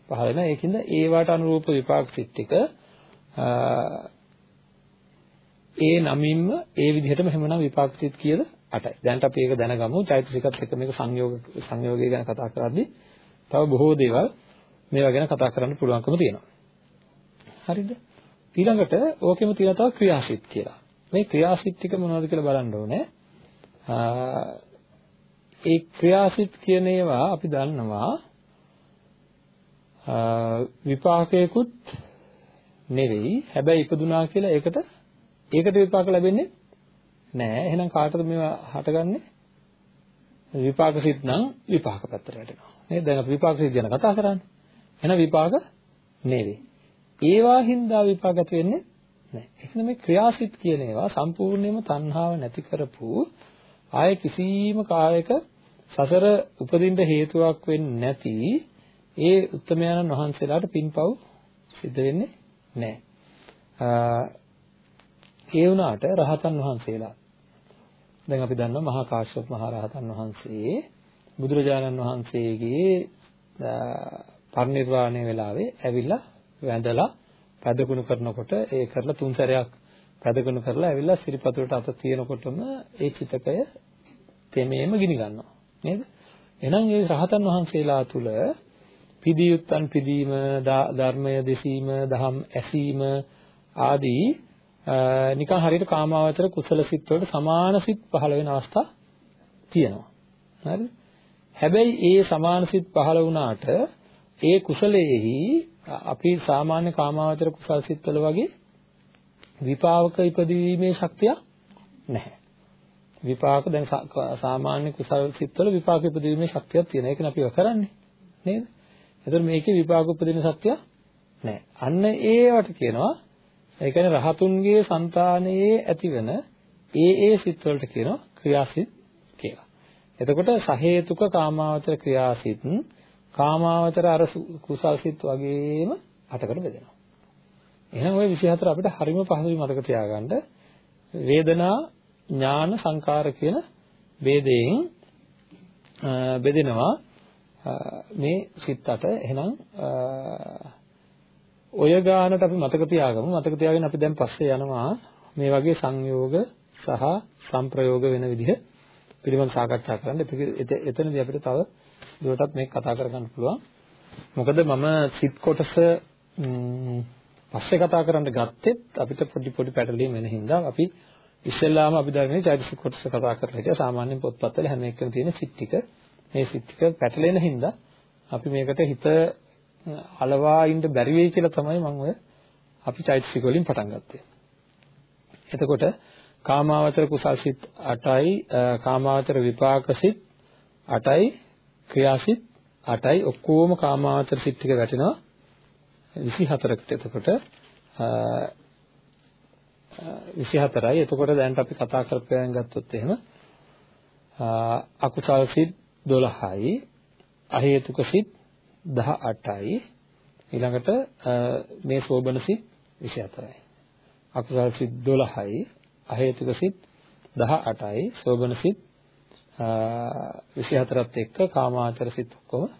පහළ වෙනවා ඒකින්ද ඒවට අනුරූප විපාක සිත් ටික ඒ නමින්ම ඒ විදිහටම හැමනම් විපාක සිත් කීයද 8යි. දැන්ට අපි ඒක දැනගමු. චෛතසිකත් එක්ක මේක සංයෝග සංයෝගය ගැන කතා කරද්දී තව බොහෝ දේවල් මේවා ගැන කතා කරන්න පුළුවන්කම තියෙනවා. හරිද? ඊළඟට ඕකෙම තියෙන තව ක්‍රියාසිට කියලා. මේ ක්‍රියාසිට ටික මොනවද කියලා බලන්න ඕනේ. ඒ ක්‍රියාසිට කියන ඒවා අපි දන්නවා විපාකයකුත් නෙවෙයි. හැබැයි ඉපදුනා කියලා ඒකට ඒකට විපාක ලැබෙන්නේ නෑ. එහෙනම් කාටද මේවා හටගන්නේ? විපාක සිත් නම් විපාක පැත්තට වැටෙනවා. නේද? දැන් අපි විපාක සිත් ගැන කතා කරන්නේ. එහෙනම් විපාක නෙවෙයි. ඒවා හින්දා විපාක ඇති වෙන්නේ නැහැ. ඒකනේ මේ ක්‍රියාසිත කියන ඒවා සම්පූර්ණයෙන්ම තණ්හාව නැති කරපු ආය කිසිම කායක සසර උපදින්න හේතුවක් වෙන්නේ නැති ඒ උත්තමයන්න් වහන්සේලාට පින්පව් සිද්ධ වෙන්නේ නැහැ. ඒ වුණාට රහතන් වහන්සේලා දැන් අපි දන්නවා මහා කාශ්‍යප මහ රහතන් වහන්සේ බුදුරජාණන් වහන්සේගේ පරිනිර්වාණය වෙලාවේ ඇවිල්ලා වැඳලා පැදකුණු කරනකොට ඒ කරලා තුන් සැරයක් පැදකුණු කරලා ඇවිල්ලා සිරිපතුලට අත තියනකොටම ඒ චිතකය තෙමේම ගිනි ගන්නවා. නේද? එහෙනම් ඒ රහතන් වහන්සේලා තුල පිදියුත්තන් පිදීම ධර්මය දෙසීම දහම් ඇසීම ආදී නිකන් හරියට කාමාවචර කුසල සිත් වලට සමාන සිත් පහළ වෙන අවස්ථා තියෙනවා. හරිද? හැබැයි ඒ සමාන සිත් පහළ වුණාට ඒ කුසලයේහි අපි සාමාන්‍ය කාමාවචර කුසල් සිත්වල වගේ විපාක ඉපදීමේ ශක්තිය නැහැ. විපාක දැන් සාමාන්‍ය කුසල් සිත්වල විපාක ඉපදීමේ ශක්තියක් තියෙනවා. ඒකනේ අපි කරන්නේ. නේද? එතකොට මේකේ විපාක උපදින ශක්තිය නැහැ. අන්න ඒවට කියනවා ඒ කියන්නේ රහතුන්ගේ సంతානයේ ඇතිවන ඒ ඒ සිත් වලට කියනවා ක්‍රියාසිත කියලා. එතකොට සහේතුක කාමාවචර ක්‍රියාසිත කාමාවචර අර කුසල් සිත් වගේම අටකට බෙදෙනවා. එහෙනම් ওই 24 අපිට හරිම පහසුයි මතක තියාගන්න. වේදනා ඥාන සංකාර කියන ભેදයෙන් බෙදෙනවා මේ සිත් අට. එහෙනම් ඔය ගානට අපි මතක තියාගමු. මතක තියාගෙන අපි දැන් පස්සේ යනවා මේ වගේ සංයෝග සහ සම්ප්‍රයෝග වෙන විදිහ පිළිබඳ සාකච්ඡා කරන්න. එතනදී අපිට තව දුරටත් මේක කතා කරගන්න පුළුවන්. මොකද මම සිත් කොටස පස්සේ කතා කරන්න ගත්තෙත් අපිට පොඩි පොඩි පැටලීම් වෙන හින්දා අපි ඉස්සෙල්ලාම අභිධර්මයේ චෛතසික කොටස කතා කරලා හිටියා. සාමාන්‍ය පොත්පත්වල හැම එකකම තියෙන සිත් ටික මේ සිත් ටික පැටලෙන හින්දා අපි මේකට හිත අලවා ඉන්න බැරි වෙයි කියලා තමයි මම ඔය අපි චෛතසික වලින් පටන් ගත්තේ. එතකොට කාමාවචර කුසල් සිත් 8යි කාමාවචර විපාක සිත් 8යි ක්‍රියාසිත 8යි ඔක්කොම කාමාවචර සිත් ටික වැටෙනවා 24කට. එතකොට 24යි. එතකොට දැන් අපි කතා කරපෑම් ගත්තොත් එහෙම අකුසල් සිත් 12යි, අහේතුක සිත් 18යි. ඊළඟට මේ සෝබන සිත් 24යි. අකුසල් සිත් 12යි, අහේතුක සිත් 18යි, සෝබන සිත් 24ත් එක්ක කාමාචර සිත් ඔක්කොම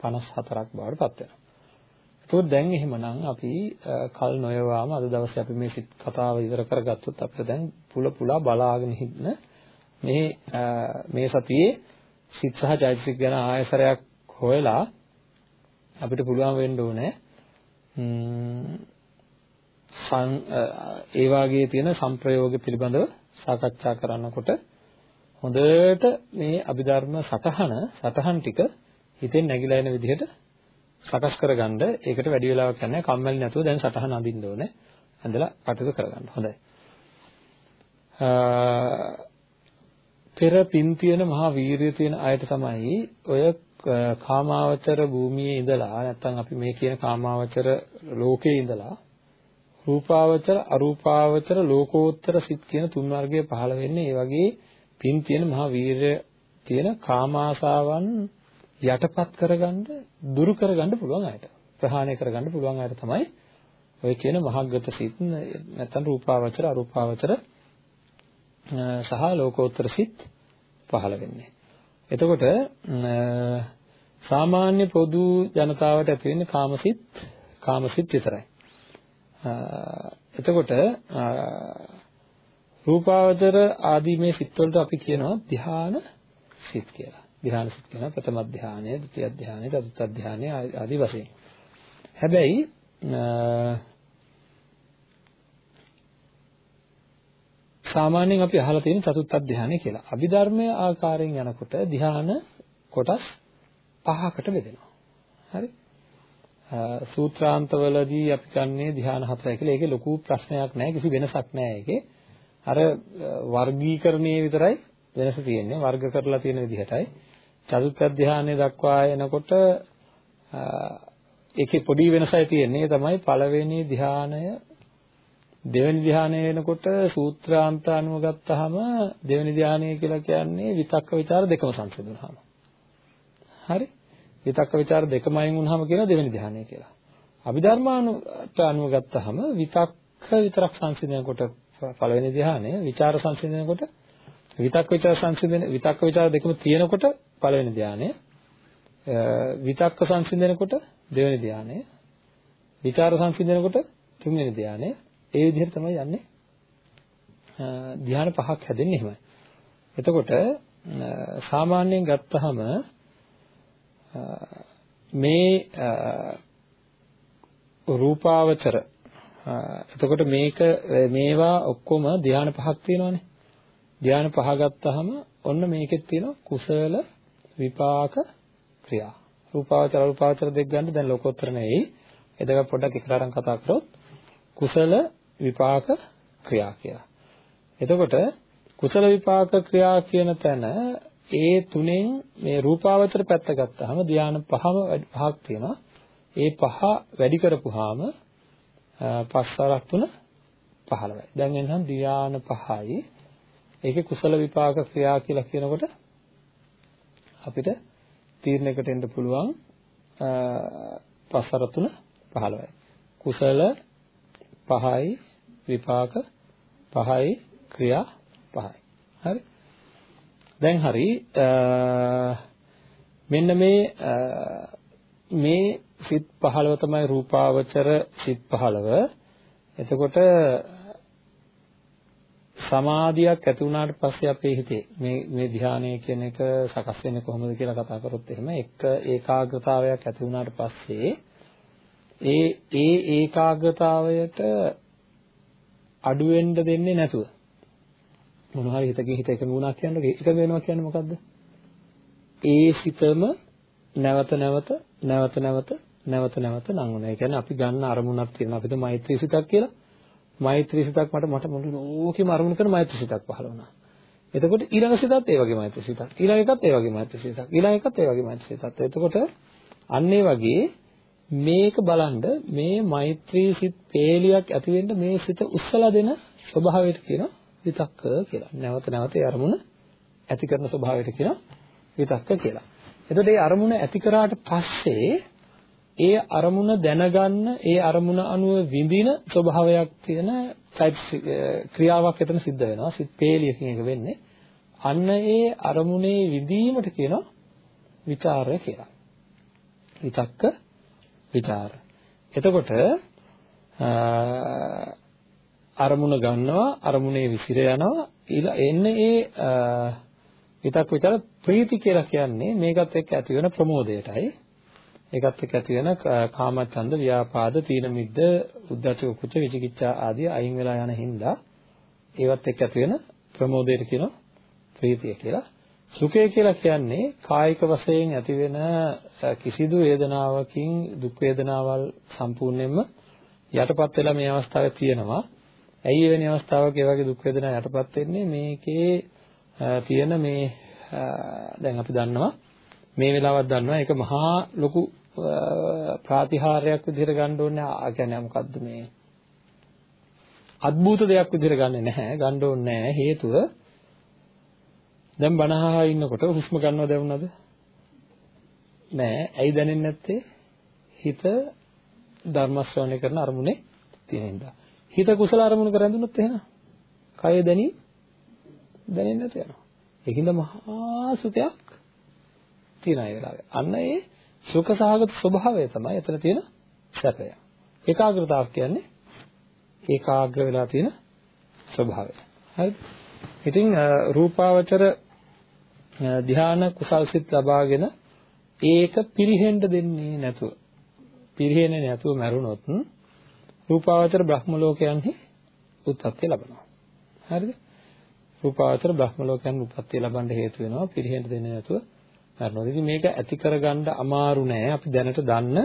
54ක් බවට පත් වෙනවා. ඒකෝත් දැන් එහෙමනම් අපි කල් නොයවාම අද දවසේ අපි මේ සිත් කතාව ඉවර කරගත්තොත් අපිට දැන් පුල පුලා බලාගෙන ඉන්න මේ මේ සතියේ සිත් සහ චෛතසික ගැන ආයසරයක් හොයලා අපිට පුළුවන් වෙන්න ඕනේ සං ඒ වාගේ තියෙන සංප්‍රයෝග පිළිබඳව සාකච්ඡා කරනකොට හොඳට මේ අභිධර්ම සටහන සටහන් ටික හිතෙන් නැగిලා එන විදිහට සකස් කරගන්න. ඒකට වැඩි වෙලාවක් යන්නේ කම්මැලි නැතුව දැන් සටහන අඳින්න ඕනේ. ඇඳලා කටයුතු කරගන්න. හොඳයි. පෙර පින් තියෙන මහා වීරිය තියෙන අයට තමයි ඔය කාමාවචර භූමියේ ඉඳලා නැත්නම් අපි මේ කියන කාමාවචර ලෝකයේ ඉඳලා රූපාවචර අරූපාවචර ලෝකෝත්තර සිත් කියන තුන් වර්ගය පහළ වෙන්නේ. ඒ වගේ පින් තියෙන මහා වීරය තියෙන කාමාසාවන් යටපත් කරගන්න දුරු කරගන්න පුළුවන් අයට ප්‍රහාණය කරගන්න පුළුවන් අයට තමයි ඔය කියන මහග්ගත සිත් නැත්නම් රූපාවචර අරූපාවචර සහ ලෝකෝත්තර සිත් පහළ වෙන්නේ. එතකොට සාමාන්‍ය පොදු ජනතාවට ඇති වෙන්නේ කාමසිත කාමසිත විතරයි. එතකොට රූපාවචර ආදී මේ සිත් වලට අපි කියනවා ධ්‍යාන සිත් කියලා. ධ්‍යාන සිත් කියනවා ප්‍රථම ධ්‍යානය, ဒုတိ ය ධ්‍යානය, චතුර්ථ ධ්‍යානය ආදී වශයෙන්. හැබැයි සාමාන්‍යයෙන් අපි අහලා තියෙන චතුත්ථ ධ්‍යානය කියලා. අභිධර්මයේ ආකාරයෙන් යනකොට ධ්‍යාන කොටස් පහකට බෙදෙනවා. හරි? සූත්‍රාන්තවලදී අපි ගන්නේ ධ්‍යාන හතරයි කියලා. ඒකේ ලොකු ප්‍රශ්නයක් නැහැ. කිසි වෙනසක් නැහැ ඒකේ. අර වර්ගීකරණයේ විතරයි වෙනස තියෙන්නේ. වර්ග කරලා තියෙන විදිහටයි. චතුත් අධ්‍යානයේ දක්වා එනකොට ඒකේ පොඩි වෙනසක් තියෙන්නේ. තමයි පළවෙනි ධානය දෙවෙනි ධානය වෙනකොට සූත්‍රාන්ත අනුව ගත්තාම දෙවෙනි ධානය කියලා කියන්නේ විතක්ක ਵਿਚාර දෙකම සංසිඳුනහම හරි? විතක්ක ਵਿਚාර දෙකම අයින් වුනහම කියනවා දෙවෙනි ධානය කියලා. අභිධර්මානුට අනුව ගත්තාම විතක්ක විතරක් සංසිඳනකොට පළවෙනි ධ්‍යානය, විචාර සංසිඳනකොට විතක්ක විචාර සංසිඳන විතක්ක විචාර දෙකම තියෙනකොට පළවෙනි ධ්‍යානය, විතක්ක සංසිඳනකොට දෙවෙනි ධ්‍යානය, විචාර සංසිඳනකොට තුන්වෙනි ධ්‍යානය. ඒ විදිහට තමයි යන්නේ. ධ්‍යාන පහක් හැදෙන්නේ එහෙමයි. එතකොට සාමාන්‍යයෙන් ගත්තහම මේ රූපාවචර එතකොට මේක මේවා ඔක්කොම ධ්‍යාන පහක් තියෙනවානේ. ධ්‍යාන පහ ගත්තාම ඔන්න මේකෙත් තියෙනවා කුසල විපාක ක්‍රියා. රූපාවචර රූපාවචර දෙක ගන්න දැන් ලෝකෝත්තර නෙවෙයි. එදක පොඩ්ඩක් එකතරම් කතා කරොත් කුසල විපාක ක්‍රියා කියලා. එතකොට කුසල විපාක ක්‍රියා කියන තැන ඒ තුනෙන් මේ රූපාවචර පැත්ත ගත්තාම ධ්‍යාන පහම පහක් තියෙනවා. ඒ පහ වැඩි කරපුවාම පස්සරක් තුන 15යි. දැන් එනනම් ධ්‍යාන පහයි. ඒකේ කුසල විපාක ක්‍රියා කියලා කියනකොට අපිට තීරණයකට එන්න පුළුවන් පස්සර තුන 15යි. කුසල පහයි විපාක පහයි ක්‍රියා පහයි. හරි? දැන් හරි මෙන්න මේ මේ සිත් 15 තමයි රූපාවචර සිත් 15. එතකොට සමාධියක් ඇති වුණාට පස්සේ අපේ හිතේ මේ මේ ධානය කියන එක සකස් වෙන්නේ කොහොමද කියලා කතා කරොත් එහෙම එක ඒකාග්‍රතාවයක් ඇති වුණාට පස්සේ ඒ ඒ ඒකාග්‍රතාවයට අඩු වෙන්න දෙන්නේ නැතුව මොන හරි හිතකින් හිත එකඟ වුණා කියන්නේ එකඟ වෙනවා කියන්නේ මොකද්ද? ඒ සිතම නැවත නැවත නැවත නැවත නැවත නැවත නංවනවා. ඒ කියන්නේ අපි ගන්න අරමුණක් තියෙනවා. අපිට මෛත්‍රී සිතක් කියලා. මෛත්‍රී සිතක් මට මට මුළු ලෝකෙම අරමුණු කරන මෛත්‍රී සිතක් පහළ වුණා. එතකොට ඊළඟ සිතත් ඒ වගේ මෛත්‍රී සිතක්. ඊළඟ එකත් ඒ වගේ මෛත්‍රී සිතක්. ඊළඟ එකත් ඒ වගේ මෛත්‍රී සිතක්. එතකොට අන්න ඒ වගේ මේක බලන්න මේ මෛත්‍රී සිත් පේලියක් ඇති වෙන්න මේ සිත උස්සලා දෙන ස්වභාවයට කියනවා විතක්ක කියලා. නැවත නැවත ඒ අරමුණ ඇති කරන ස්වභාවයට කියනවා විතක්ක කියලා. එතකොට මේ අරමුණ ඇති කරාට පස්සේ ඒ අරමුණ දැනගන්න ඒ අරමුණ අනුව විඳින ස්වභාවයක් තියෙන eh, ක්‍රියාවක් එතන සිද්ධ වෙනවා. සිත් පේලියකින් එක වෙන්නේ. අන්න ඒ අරමුණේ විඳීමට කියනවා විචාරය කියලා. විතක්ක විචාර. එතකොට eh, අරමුණ ගන්නවා අරමුණේ විසිර යනවා එන්නේ ඒ eh, විතක් විතර ප්‍රීති කියලා කියන්නේ මේකත් එක්ක ඇති වෙන ප්‍රමෝදයටයි ඒකත් එක්ක ඇති වෙන කාමච්ඡන්ද ව්‍යාපාද තීන මිද්ද උද්ධච්ච කුච්ච විචිකිච්ඡා ආදී අයින් වෙලා යන හින්දා ඒවත් එක්ක ඇති වෙන ප්‍රමෝදයට කියනවා ප්‍රීතිය කියලා. සුඛය කියලා කියන්නේ කායික වශයෙන් ඇති වෙන කිසිදු වේදනාවකින් දුක් වේදනාවල් සම්පූර්ණයෙන්ම යටපත් වෙලා මේ අවස්ථාවේ තියෙනවා. ඇයි එවැනි අවස්ථාවක ඒ වගේ දුක් වේදනා යටපත් වෙන්නේ? මේකේ තියෙන මේ දැන් අපි දන්නවා මේ වෙලාවත් දන්නවා. ඒක මහා ලොකු ප්‍රාතිහාර්යයක් විදිහට ගන්න ඕනේ. ආ කියන්නේ මොකද්ද මේ? අద్భుත දෙයක් විදිහට ගන්නෙ නැහැ. ගන්න ඕනේ නැහැ. හේතුව දැන් බනහා ඉන්නකොට හුස්ම ගන්නව දැනුණාද නෑ. ඇයි දැනෙන්නේ නැත්තේ? හිත ධර්ම ශ්‍රවණය කරන අරමුණේ තියෙන හින්දා. හිත කුසල අරමුණු කර ඇඳුනොත් එහෙනම්? කය දැනි දැනෙන්නේ නැත යනවා. ඒකින්ද මහා සුඛයක් තියෙන ඒ වෙලාවේ. අන්න ඒ සුඛ සහගත ස්වභාවය තමයි එතන තියෙන සැපය. ඒකාග්‍රතාව කියන්නේ ඒකාග්‍ර වෙලා තියෙන ස්වභාවය. හරි. ඉතින් රූපාවචර ධ්‍යාන කුසල්සිත ලබාගෙන ඒක පිරිහෙන්න දෙන්නේ නැතුව පිරිහෙන්නේ නැතුව මැරුණොත් රූපාවචර බ්‍රහ්ම ලෝකයන්හි උත්පත්ති ලබනවා. හරිද? රූපාවචර බ්‍රහ්ම ලෝකයන් උත්පත්ති ලබන්න හේතු වෙනවා පිළිහෙන්න දෙන්නේ නැතුව මරනවා. ඉතින් මේක ඇති කරගන්න අමාරු නෑ. අපි දැනට දන්න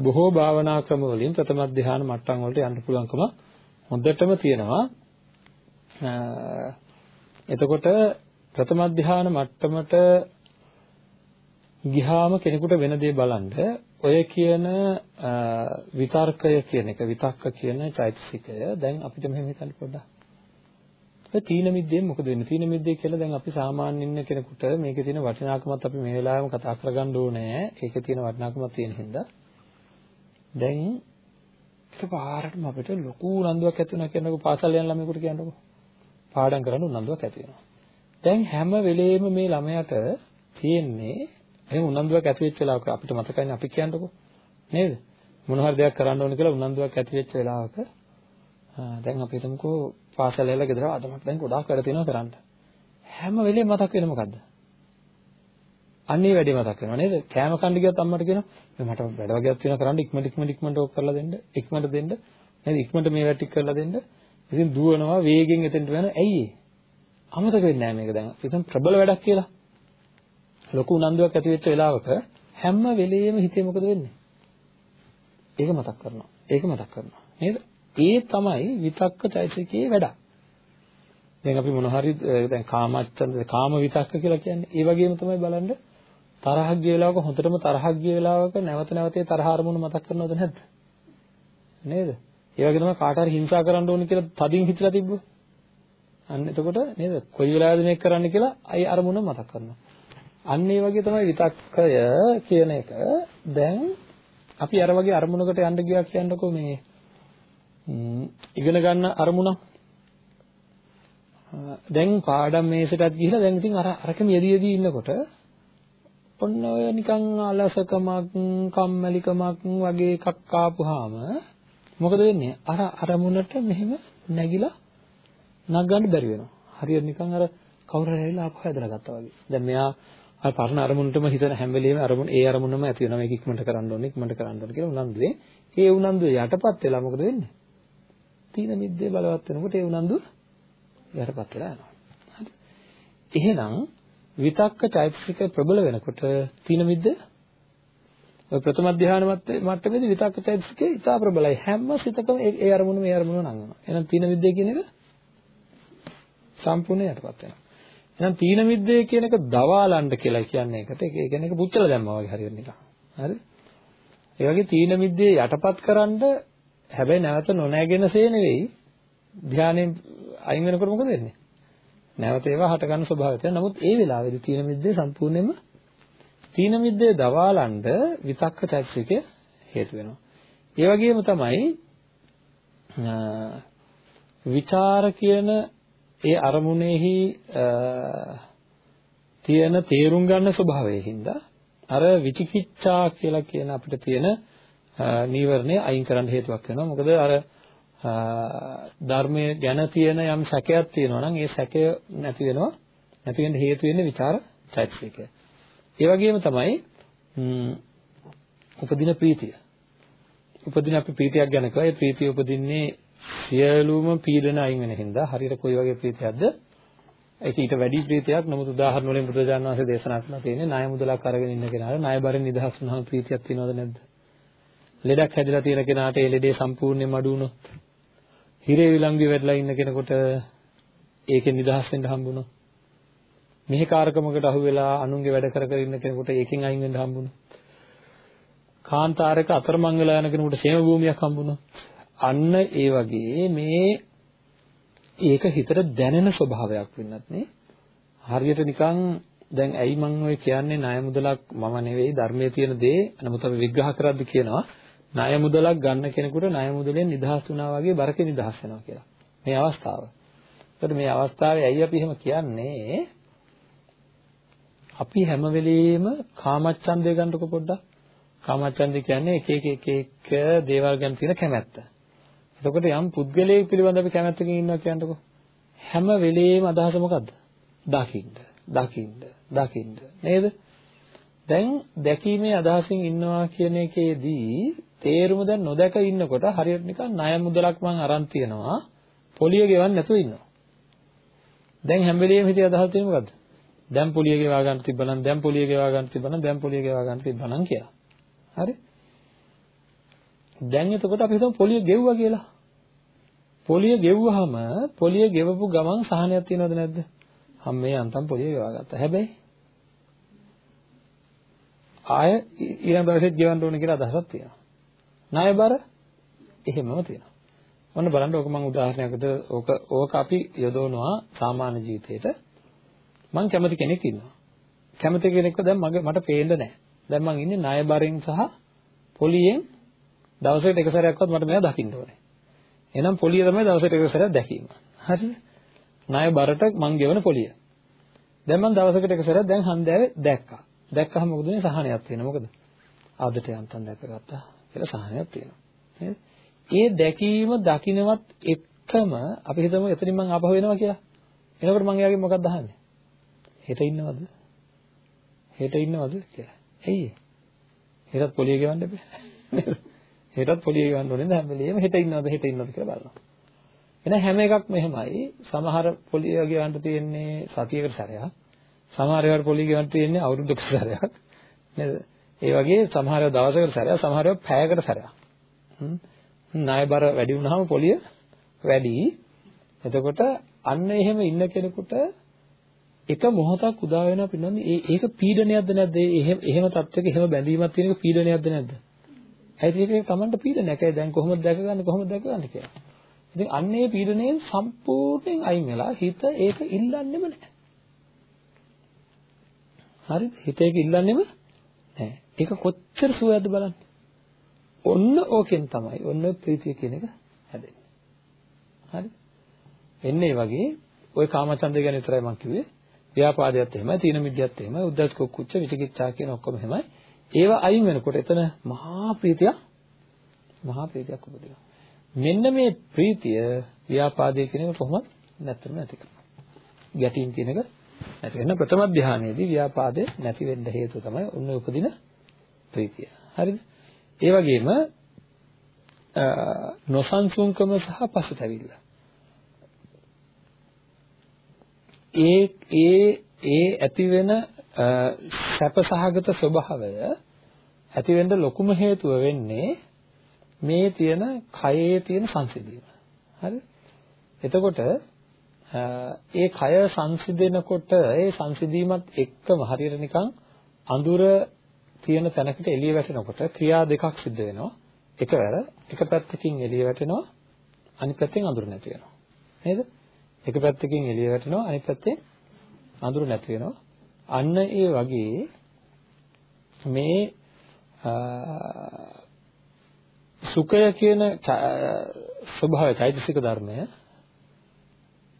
බොහෝ භාවනා ක්‍රම වලින් ප්‍රථම ධ්‍යාන මට්ටම් වලට යන්න පුළුවන්කම හොඳටම තියෙනවා. එතකොට ප්‍රථම ධ්‍යාන මට්ටමට ගිහාම කෙනෙකුට වෙන දේ බලන්න ඔය කියන විතර්කය කියන එක විතක්ක කියන චෛතසිකය දැන් අපිට මෙහෙම හිතන්න පොඩ්ඩක්. ඒ තීන මිද්දේ මොකද වෙන්නේ? තීන මිද්දේ කියලා දැන් අපි සාමාන්‍ය ඉන්න කෙනෙකුට මේකේ තියෙන වටිනාකමත් අපි මේ වෙලාවෙම කතා කරගන්න ඕනේ. ඒකේ තියෙන වටිනාකමක් තියෙන හින්දා දැන් එකපාරටම අපිට ලොකු උනන්දුවක් ඇති වෙනවා කියනකො පාසල් යන ළමයෙකුට කියනකො පාඩම් කරන්න උනන්දුවක් ඇති වෙනවා. දැන් හැම වෙලේම මේ ළමයාට තියෙන්නේ එහෙනම් උනන්දුවක් ඇති වෙච්ච වෙලාවක අපිට මතකයිනේ අපි කියන්නකො නේද? මොන හරි දෙයක් කරන්න ඕන කියලා උනන්දුවක් ඇති වෙච්ච වෙලාවක දැන් අපි හිතමුකෝ පාසල වල ගෙදර අද මට දැන් ගොඩාක් වැඩ තියෙනවා කරන්න. හැම වෙලේම මතක් වෙන මොකද්ද? අන්නේ වැඩේ මතක් වෙනවා නේද? කෑම කන්න ගියත් අම්මට කියනවා මට වැඩ වගේක් තියෙනවා කරන්න ඉක්මනට ඉක්මනට ඉක්මනට ඕක කරලා දෙන්න. ඉක්මනට දෙන්න. නේද? ඉක්මනට මේ වැඩ ටික කරලා දෙන්න. ඉතින් දුවනවා වේගෙන් එතෙන්ට යනවා. ඇයි ඒ? අමතක වෙන්නේ නැහැ මේක දැන්. ඉතින් ප්‍රබල වැඩක් කියලා. ලොකු උනන්දුවක් ඇති වෙච්ච වෙලාවක හැම වෙලෙම හිතේ මොකද වෙන්නේ? ඒක මතක් කරනවා. ඒක මතක් කරනවා. නේද? ඒ තමයි විතක්ක චෛතසිකයේ වැඩ. දැන් අපි මොන හරි දැන් කාමච්ඡන්ද කාම විතක්ක කියලා කියන්නේ. ඒ වගේම තමයි බලන්න තරහක් ගිය වෙලාවක හොඳටම තරහක් ගිය වෙලාවක නැවත නැවතේ තරහ අරමුණු මතක් කරනවද නැද්ද? නේද? ඒ වගේ තමයි කාට හරි හිංසා කරන්න ඕනේ කියලා තදින් හිතලා තිබ්බොත්. අන්න එතකොට නේද? කොයි වෙලාවද මේක කරන්න කියලා අයි අරමුණ මතක් කරනවා. අන්න ඒ වගේ තමයි විතක්කය කියන එක දැන් අපි අර වගේ අරමුණකට යන්න ගියා කියන්නකෝ මේ ඉගෙන ගන්න අරමුණක්. දැන් පාඩම් මේසටත් ගිහිලා දැන් ඉතින් අර අරකම යෙදී යෙදී ඉන්නකොට ඔන්න ඔය නිකන් අලසකමක් කම්මැලිකමක් වගේ එකක් ආපුවාම මොකද වෙන්නේ? අර අරමුණට මෙහෙම නැగిලා නගන්න බැරි වෙනවා. හරියට නිකන් අර කවුරු හරි ඇවිල්ලා ආපහු ඇදලා ගත්තා වගේ. දැන් මෙයා අර පරණ අරමුණටම හිතන හැම වෙලෙම අරමුණ ඒ අරමුණම ඇති වෙනවා. මේක ඉක්මනට කරන්න ඕනේ ඉක්මනට කරන්න ඕනේ කියලා උනන්දුවේ. ඒ උනන්දුව යටපත් වෙලා මොකද වෙන්නේ? තීන මිද්දේ බලවත් වෙනකොට ඒ උනන්දුව යටපත් වෙලා යනවා. හරි. එහෙනම් විතක්ක චෛතසික ප්‍රබල වෙනකොට තීන මිද්ද ඔය ප්‍රථම ධානය මට්ටමේදී විතක්ක චෛතසිකේ ඉතා ප්‍රබලයි. හැම සිතකම ඒ අරමුණ මේ අරමුණ නංගනවා. එහෙනම් තීන මිද්දේ කියන එක සම්පූර්ණ යටපත් වෙනවා. එහෙනම් තීන මිද්දේ කියන එක දවාලන්න කියලා කියන්නේ ඒකට. ඒ කියන්නේ ඒක පුච්චල දැම්මා වගේ හරියට නිකන්. හරි? ඒ වගේ තීන මිද්දේ යටපත් කරන්ඩ හැබැයි නැවත නොනැගෙනසේ නෙවෙයි ධානයෙන් අයින් වෙනකොට මොකද වෙන්නේ? නැවත ඒවා හට ගන්න ස්වභාවය තියෙනවා. නමුත් ඒ වෙලාවේදී තීන මිද්දේ සම්පූර්ණයෙන්ම තීන මිද්දේ දවාලන්න විතක්ක චෛතසිකය හේතු වෙනවා. ඒ වගේම තමයි විචාර කියන ඒ අරමුණෙහි තියෙන තේරුම් ගන්න ස්වභාවයෙන් හින්දා අර විචිකිච්ඡා කියලා කියන අපිට තියෙන නීවරණය අයින් කරන්න හේතුවක් වෙනවා. මොකද අර ධර්මයේ ගැන තියෙන යම් සැකයක් තියෙනවා නම් ඒ සැකය නැති වෙනවා. නැති වෙන්න හේතු වෙන්නේ විචාර චෛතසිකය. ඒ වගේම තමයි උපදින ප්‍රීතිය. උපදින අපි ප්‍රීතියක් ගැන කිව්වා. ඒ ප්‍රීතිය උපදින්නේ සියලුම පීඩන අයින් වෙන හින්දා හරියට කොයි වගේ ප්‍රීතියක්ද? ඒක ඊට වැඩි ප්‍රීතියක්. නමුත් උදාහරණ වලින් බුදුරජාණන් වහන්සේ දේශනා කරලා තියෙන්නේ ණය මුදලක් අරගෙන ඉන්න කෙනාට ණය බරෙන් නිදහස් වුණාම ප්‍රීතියක් තියෙනවද නැද්ද? ලෙඩක් හැදිලා තියෙන කෙනාට ඒ ලෙඩේ සම්පූර්ණයෙන්ම අඩු වුණොත් හිරේ විලංගුවේ වැටලා ඉන්න කෙනෙකුට ඒකෙන් නිදහස් වෙන්න හම්බුණොත් මෙහි කාර්කමකට අහු වෙලා අනුන්ගේ වැඩ කර කර ඉන්න කෙනෙකුට ඒකෙන් අයින් වෙන්න හම්බුණොත් කාන්තාරයක අතරමං වෙලා යන කෙනෙකුට ෂේම භූමියක් හම්බුණොත් අන්න ඒ වගේ මේ ඒක හිතට දැනෙන ස්වභාවයක් වෙන්නත් නේ. හරියට නිකන් දැන් ඇයි මම ඔය කියන්නේ ණය මුදලක් මම නෙවෙයි ධර්මයේ තියෙන දේ නමුත් අපි විග්‍රහ කරද්දි කියනවා ණය මුදලක් ගන්න කෙනෙකුට ණය මුදලෙන් නිදහස් වුණා වගේ බරකේ නිදහස් වෙනවා කියලා. මේ අවස්ථාව. ඒකට මේ අවස්ථාවේ ඇයි අපි එහෙම කියන්නේ? අපි හැම වෙලෙම කාමච්ඡන්දය ගන්නකො පොඩ්ඩක්. කාමච්ඡන්දය කියන්නේ එක එක එක එක දේවල් ගැන තියෙන කැමැත්ත. එතකොට යම් පුද්ගලයෙක් පිළිබඳ අපි කැමැත්තකින් ඉන්නවා කියන්නකො. හැම වෙලෙම අදහස මොකද්ද? දකින්න, දකින්න, දකින්න. නේද? දැන් දැකීමේ අදහසින් ඉන්නවා කියන එකේදී තේරුම දැන් නොදැක ඉන්නකොට හරියට නිකන් ණය මුදලක් මං අරන් තියනවා පොලිය ගෙවන්න නැතුව ඉන්නවා. දැන් හැම වෙලෙම හිතේ අදහස් තියෙන්නේ මොකද්ද? දැන් පොලිය ගෙවා ගන්න තිබ්බනම් දැන් පොලිය ගෙවා ගන්න තිබ්බනම් දැන් පොලිය ගෙවා ගන්න තිබ්බනම් කියලා. හරි? දැන් එතකොට අපි හිතමු පොලිය ගෙව්වා කියලා. පොලිය ගෙව්වහම පොලිය ගෙවපු ගමන් සහනයක් තියනවද නැද්ද? හම් මේ අන්තම් පොලිය ගෙවා ගත්තා. හැබැයි ආය ඊළඟ දවසෙත් ගෙවන්න ඕනේ කියලා අදහසක් තියෙනවා. ණය බර එහෙමම තියෙනවා. ඔන්න බලන්න ඕක මම උදාහරණයකට ඕක ඕක අපි යොදවනවා සාමාන්‍ය ජීවිතේට. මං කැමති කෙනෙක් ඉන්නවා. කැමති කෙනෙක්ව දැන් මගේ මට පේන්න නැහැ. දැන් මං ඉන්නේ ණය බරෙන් සහ පොලියෙන් දවසකට එක සැරයක්වත් මට මෙයා දකින්න ඕනේ. එහෙනම් පොලිය තමයි දවසකට එක සැරයක් දැකීම. හරිද? ණය බරට මං ගෙවන පොලිය. දැන් මං දවසකට එක සැරයක් දැන් හන්දෑවේ දැක්කා. දැක්කහම මොකද වෙන්නේ? සහනයක් තියෙනවා. මොකද? ආදට යන්තම් දැකගත්තා. කියලා සාහනයක් තියෙනවා. නේද? ඒ දැකීම දකින්නවත් එක්කම අපි හිතමු එතනින් මං ආපහු එනවා කියලා. එනකොට මං එයාගෙන් මොකක්ද අහන්නේ? හෙට ඉන්නවද? හෙට ඉන්නවද කියලා. ඇයි ඒ? හෙටත් පොලිය ගෙවන්න එපා. නේද? හෙටත් පොලිය ගෙවන්න ඕනේ නේද? හැම වෙලෙම හෙට ඉන්නවද හෙට ඉන්නවද කියලා බලනවා. එහෙනම් හැම එකක්ම එහෙමයි. සමහර පොලිය ගෙවන්න තියෙන්නේ සතියකට සැරයක්. සමහර ඒවාට පොලිය ගෙවන්න තියෙන්නේ අවුරුද්දකට සැරයක්. නේද? ඒ වගේ සමහරව දවසකට සැරයක් සමහරව පැයකට සැරයක්. ණයබර වැඩි වුණාම පොලිය වැඩි. එතකොට අන්න එහෙම ඉන්න කෙනෙකුට එක මොහොතක් උදා වෙනවා පින්නන්නේ ඒ ඒක පීඩනයක්ද නැද්ද? එහෙම එහෙම තත්ත්වයක එහෙම බැඳීමක් තියෙන එක පීඩනයක්ද නැද්ද? ඇයි ඒක තමන්ට පීඩනයක්. ඒ දැන් කොහොමද දැකගන්නේ කොහොමද දැකගන්නේ කියලා. ඉතින් අන්න ඒ පීඩනයෙන් සම්පූර්ණයෙන් අයින් වෙලා හිත ඒක ඉල්ලන්නෙම නැහැ. හරිද? හිත ඒක ඉල්ලන්නෙම නැහැ. ඒක කොච්චර සුවයක්ද බලන්න. ඔන්න ඕකෙන් තමයි ඔන්න ප්‍රීතිය කියන එක හැදෙන්නේ. හරි? එන්න ඒ වගේ ওই කාමචන්දය ගැන විතරයි මම කිව්වේ. ව්‍යාපාදයත් එහෙමයි, තීන මිද්‍යත් එහෙමයි, උද්ධච්ච කුච්ච විචිකිච්ඡා කියන ඔක්කොම එහෙමයි. ඒවා අයින් වෙනකොට එතන මහා ප්‍රීතියක් මහා ප්‍රීතියක් උපදිනවා. මෙන්න මේ ප්‍රීතිය ව්‍යාපාදයේ කියන එක කොහොමද නැත්තරම නැති කරනවා. ගැටීම් කියන එක නැති කරන ප්‍රථම ධානයේදී ව්‍යාපාදේ නැති වෙන්න හේතුව තමයි ඔන්න උපදින ප්‍රීතිය. හරිද? ඒ වගේම නොසන්සුන්කම සහ පසුතැවිල්ල. ඒ ඒ ඒ ඇති වෙන සැපසහගත ස්වභාවය ඇති වෙන්න ලොකුම හේතුව වෙන්නේ මේ තියෙන කයේ තියෙන සංසිඳීම. හරි? එතකොට ඒ කය සංසිඳෙනකොට ඒ සංසිඳීමත් එක්කම හරියට නිකන් අඳුර තියෙන තැනකට එළිය වැටෙනකොට ක්‍රියා දෙකක් සිද්ධ වෙනවා. එකවර එක පැත්තකින් එළිය වැටෙනවා අනිත් පැත්තෙන් අඳුර නැති වෙනවා. නේද? එක පැත්තකින් එළිය වැටෙනවා අනිත් පැත්තෙන් අඳුර නැති වෙනවා. අන්න ඒ වගේ මේ සුඛය කියන ස්වභාවය චෛතසික ධර්මය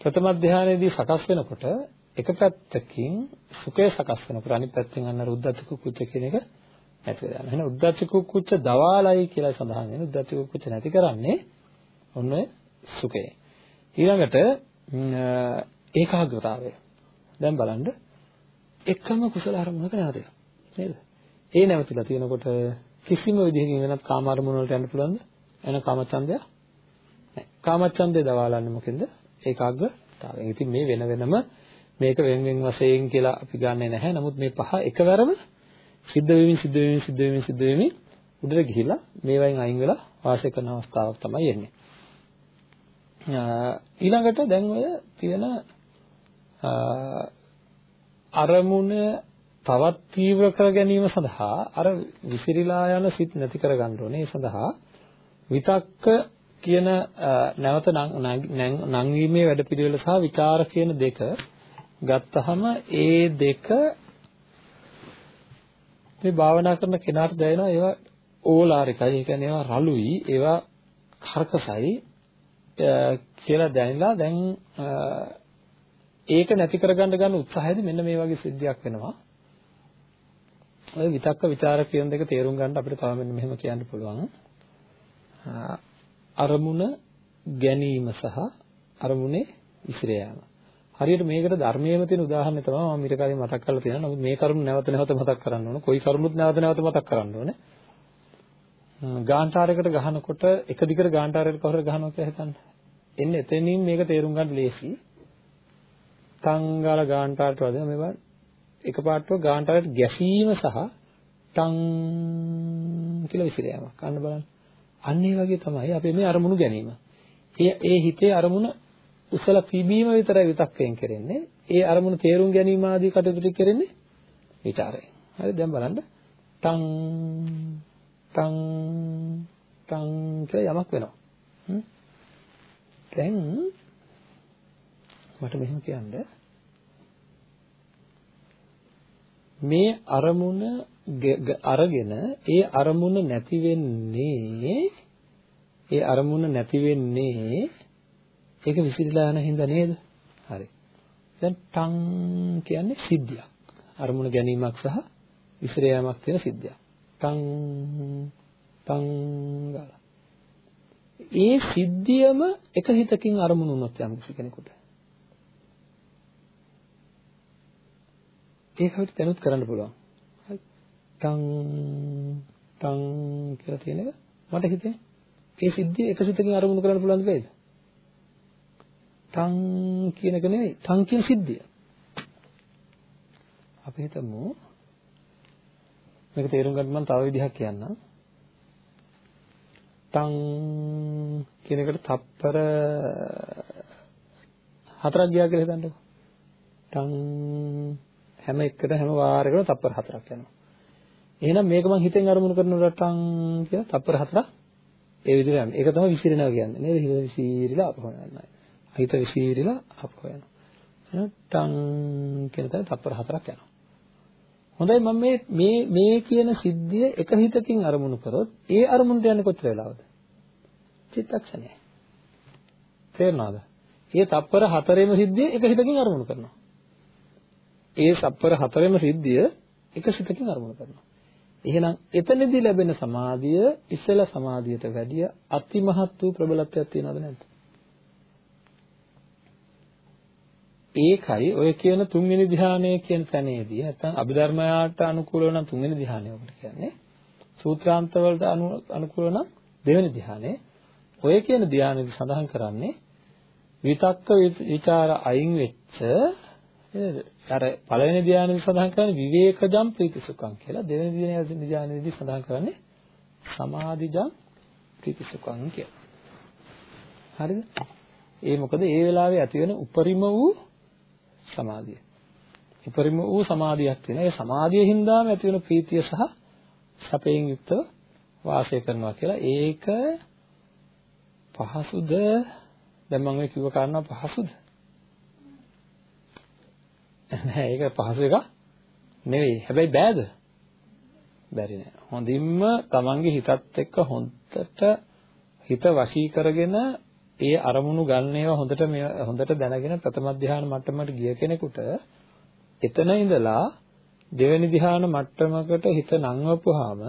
ප්‍රථම ධානයේදී සකස් වෙනකොට එක පැත්තකින් සුඛය සකස් වෙනකොට අනිත් පැත්තෙන් අන්න රුද්ධච්ච කුච්ච කියන එක නැති වෙනවා. එහෙනම් උද්දච්ච කුච්ච දවාලයි කියලා සඳහන් වෙන උද්දච්ච කුච්ච නැති කරන්නේ ඔන්න සුඛය. ඊළඟට ඒකාග්‍රතාවය. දැන් බලන්න එකම කුසල අරමුණක නැවතිලා. නේද? ඒ නැවතිලා තියෙනකොට කිසිම විදිහකින් වෙනත් කාම අරමුණ වලට යන්න පුළුවන්ද? එන කාමචන්දය? නැහැ. කාමචන්දේ දවාලන්නේ මොකෙන්ද? ඒකාග්‍රතාවයෙන්. ඉතින් මේ වෙන වෙනම මේක වෙන වෙන වශයෙන් කියලා අපි ගන්නෙ නැහැ. නමුත් මේ පහ එකවරම සිද්ධ වෙමින් සිද්ධ වෙමින් සිද්ධ වෙමින් සිද්ධ වෙමින් උඩට ගිහිලා මේවෙන් අයින් වෙලා වාසය කරන අවස්ථාවක් තමයි එන්නේ. ඊළඟට දැන් ඔය තියෙන අරමුණ තවත් තීව්‍ර කර ගැනීම සඳහා අර විසිරීලා යන සිත් නැති කර ගන්න ඕනේ. ඒ සඳහා විතක්ක කියන නැවත නංවීමේ වැඩපිළිවෙල සහ විචාර කියන දෙක ගත්තහම ඒ දෙක මේ භාවනා කරන කෙනාට දැනෙනවා ඒවා ඕලාරිකයි. ඒ කියන්නේ ඒවා රළුයි, ඒවා කර්කසයි කියලා දැනලා දැන් ඒක නැති කරගන්න ගන්න උත්සාහයේදී මෙන්න මේ වගේ සිද්ධියක් වෙනවා. ඔය විතක්ක ਵਿਚාර කියන දෙක තේරුම් ගන්න අපිට තව මෙන්න මෙහෙම කියන්න පුළුවන්. අරමුණ ගැනීම සහ අරමුණේ විසිර යාම. හරියට මේකට ධර්මයේම තියෙන උදාහරණය තමයි මම ඊට කලින් මතක් කරලා තියෙනවා. නමුත් මේ කරුණ නැවත නැවත මතක් කරන්න ඕන. කොයි කරුණුත් නැවත නැවත මතක් කරන්න ඕනේ. ගාන්ටාරයකට ගහනකොට එක දිගට ගාන්ටාරයකට කවුරු ගහනවා කියලා හිතන්න. එන්නේ එතනින් මේක තේරුම් ගන්න ලේසි. තංගල ගාන්ටාරට වදින මේවා එකපාරටම ගාන්ටාරයට ගැසීම සහ ටං කියලා විසිරෑමක්. අන්න බලන්න. අන්න ඒ වගේ තමයි අපේ මේ අරමුණු ගැනීම. ඒ ඒ හිතේ අරමුණ උසල පිබීම විතරයි විතක්කයෙන් කරන්නේ. ඒ අරමුණු තේරුම් ගැනීම ආදී කටයුතු ටික කරන්නේ විචාරයෙන්. හරි දැන් බලන්න. තං තං තං කියලා යමක් වෙනවා. දැන් මට මෙහෙම කියන්න මේ අරමුණ අරගෙන ඒ අරමුණ නැති වෙන්නේ ඒ අරමුණ නැති වෙන්නේ ඒක විසිරීලා යන හින්දා නේද? හරි. දැන් ටං කියන්නේ සිද්ධියක්. අරමුණ ගැනීමක් සහ විසිර යාමක් තියෙන සිද්ධියක්. ටං ටං ගාලා. ඒ සිද්ධියම එක හිතකින් අරමුණු වුණොත් යම් කෙනෙකුට. ඒක අපිට දැනුත් කරන්න පුළුවන්. හරි. ටං ටං කියලා තියෙන එක මට හිතේ ඒ සිද්ධිය එක සිතකින් අරමුණු කරන්න පුළුවන් දෙයක්ද? තං කියන එක නෙවෙයි තං කියන සිද්ධිය. අපි හිතමු මේක තේරුම් ගන්න මම තව විදිහක් කියන්නම්. තං කියන එකට තප්පර හතරක් ගියා කියලා හිතන්නකෝ. තං හැම එකකට හැම වාරයකටම තප්පර හතරක් යනවා. එහෙනම් මේක මම හිතෙන් අරමුණු කරනකොට තං කියලා තප්පර හතරක් ඒ විදිහට යනවා. ඒක තමයි විසිරෙනවා කියන්නේ. නේද? හිත විසිරිලා අපහොම යනවා. හිත විසිරිලා අපහොම යනවා. එහෙනම් තං කියන තැන තප්පර හතරක් යනවා. හොඳයි මම මේ මේ මේ කියන සිද්ධිය එක හිතකින් අරමුණු කරොත් ඒ අරමුණට යන්නේ කොච්චර වෙලාවද? චිත්තක්ෂණයයි. තේරෙනවද? ඒ තප්පර හතරේම සිද්ධිය එක හිතකින් අරමුණු කරනවා. ඒ තප්පර හතරේම සිද්ධිය එක සිතකින් අරමුණු කරනවා. එහෙනම් එතනදී ලැබෙන සමාධිය ඉස්සෙල්ලා සමාධියට වැඩිය අතිමහත් වූ ප්‍රබලත්වයක් තියනවද නැද්ද? ඒකයි ඔය කියන තුන්වෙනි ධ්‍යානය කියන තැනේදී නැත්නම් අභිධර්මයාට අනුකූලව නම් තුන්වෙනි ධ්‍යානය ඔබට කියන්නේ සූත්‍රාන්ත වලට අනුකූලව නම් දෙවෙනි ධ්‍යානය ඔය කියන ධ්‍යානෙදි සඳහන් කරන්නේ විතක්ක විචාර අයින් වෙච්ච නේද? අර පළවෙනි ධ්‍යානෙදි සඳහන් කරන්නේ විවේකජම් ප්‍රීතිසුඛං කියලා. දෙවෙනි ධ්‍යානෙදි සඳහන් කරන්නේ සමාධිජම් ප්‍රීතිසුඛං කියලා. හරිද? ඒ මොකද ඒ වෙලාවේ ඇති වෙන උපරිම වූ සමාධිය. උපරිම වූ සමාධියක් තියෙනවා. ඒ සමාධිය හින්දාම ඇති වෙන ප්‍රීතිය සහ සැපයෙන් යුක්තව වාසය කරනවා කියලා. ඒක පහසුද? දැන් මම ඔය කිව්ව කාරණා පහසුද? නෑ ඒක පහසු එකක් නෙවෙයි. හැබැයි බෑද? බැරි නෑ. හොඳින්ම තමන්ගේ හිතත් එක්ක හොඳට හිත වශී කරගෙන ඒ අරමුණු ගන්න ඒවා හොඳට හොඳට දැනගෙන ප්‍රථම ධ්‍යාන මට්ටමකට ගිය කෙනෙකුට එතන ඉඳලා දෙවෙනි ධ්‍යාන මට්ටමකට හිත නංවපුවාම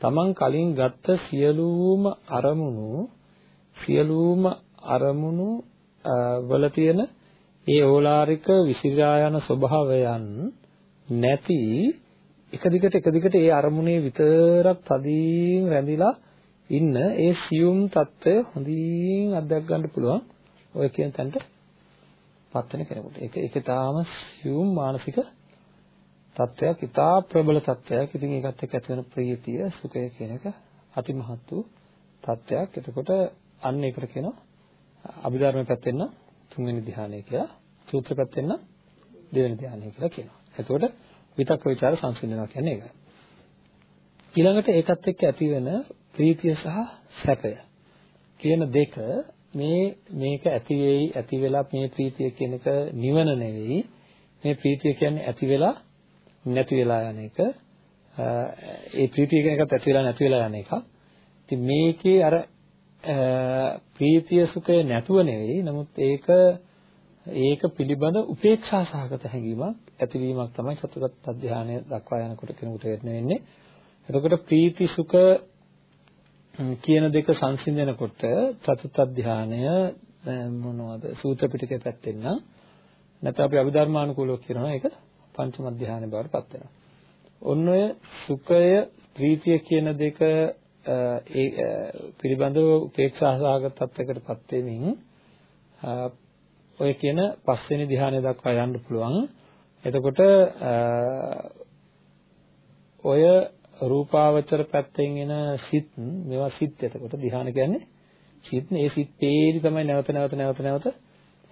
තමන් කලින් ගත්ත සියලුම අරමුණු සියලුම අරමුණු වල තියෙන ඒ ඕලාරික විසිරා යන ස්වභාවයන් නැති එක දිගට එක දිගට ඒ අරමුණේ විතරක් තදින් රැඳිලා ඉන්න ඒ සියුම් తত্ত্বය හොඳින් අත්දැක ගන්න පුළුවන් ඔය කියන තැනට පත්වෙන කෙනෙකුට. ඒක ඒක තාම සියුම් මානසික తত্ত্বයක්, ඉතා ප්‍රබල తত্ত্বයක්. ඉතින් ඒකත් එක්ක ඇති වෙන ප්‍රීතිය, සුඛය කියන එක අතිමහත් වූ తত্ত্বයක්. එතකොට අන්න ඒකට කියනවා අභිධර්ම පැත්තෙන් නම් තුන්වෙනි ධ්‍යානය කියලා, සූත්‍ර පැත්තෙන් නම් දෙවෙනි ධ්‍යානය කියලා කියනවා. එතකොට විතක්ක ਵਿਚාර සංසිඳනවා කියන්නේ ඒකයි. ඊළඟට ඒකත් එක්ක ඇති වෙන ප්‍රීතිය සහ සැපය කියන දෙක මේ මේක ඇති වෙයි ඇති වෙලා මේ ප්‍රීතිය කියන එක නිවන නෙවෙයි. මේ ප්‍රීතිය කියන්නේ ඇති වෙලා නැති වෙලා යන එක. ඒ ප්‍රීතිය කියන එකත් ඇති වෙලා නැති වෙලා යන එක ඉතින් මේකේ අර ප්‍රීතිය සුඛය නැතුව නෙවෙයි. නමුත් ඒක ඒක පිළිබඳ උපේක්ෂා සහගත හැඟීමක් ඇතිවීමක් තමයි චතුරාර්ය අධ්‍යානය දක්වා යනකොට කෙනෙකුට වෙන්නේ. එතකොට ප්‍රීති සුඛ කියන දෙක සංසිඳනකොට චතුත් ධානය මොනවද සූත්‍ර පිටකේ පැත්තෙන් නම් නැත්නම් අපි අභිධර්මානුකූලව කියනවා ඒක පංචම ධානය බවට පත් වෙනවා. ඔන්න ඔය සුඛය ප්‍රීතිය කියන දෙක ඒ පිළිබඳව උපේක්ෂා සහගත තත්යකටපත් වෙමින් ඔය කියන පස්වෙනි ධානය දක්වා යන්න පුළුවන්. එතකොට ඔය රූපාවචර පැත්තෙන් එන සිත් මේවා සිත් එතකොට ධ්‍යාන කියන්නේ සිත් මේ සිත් පේරි තමයි නැවත නැවත නැවත නැවත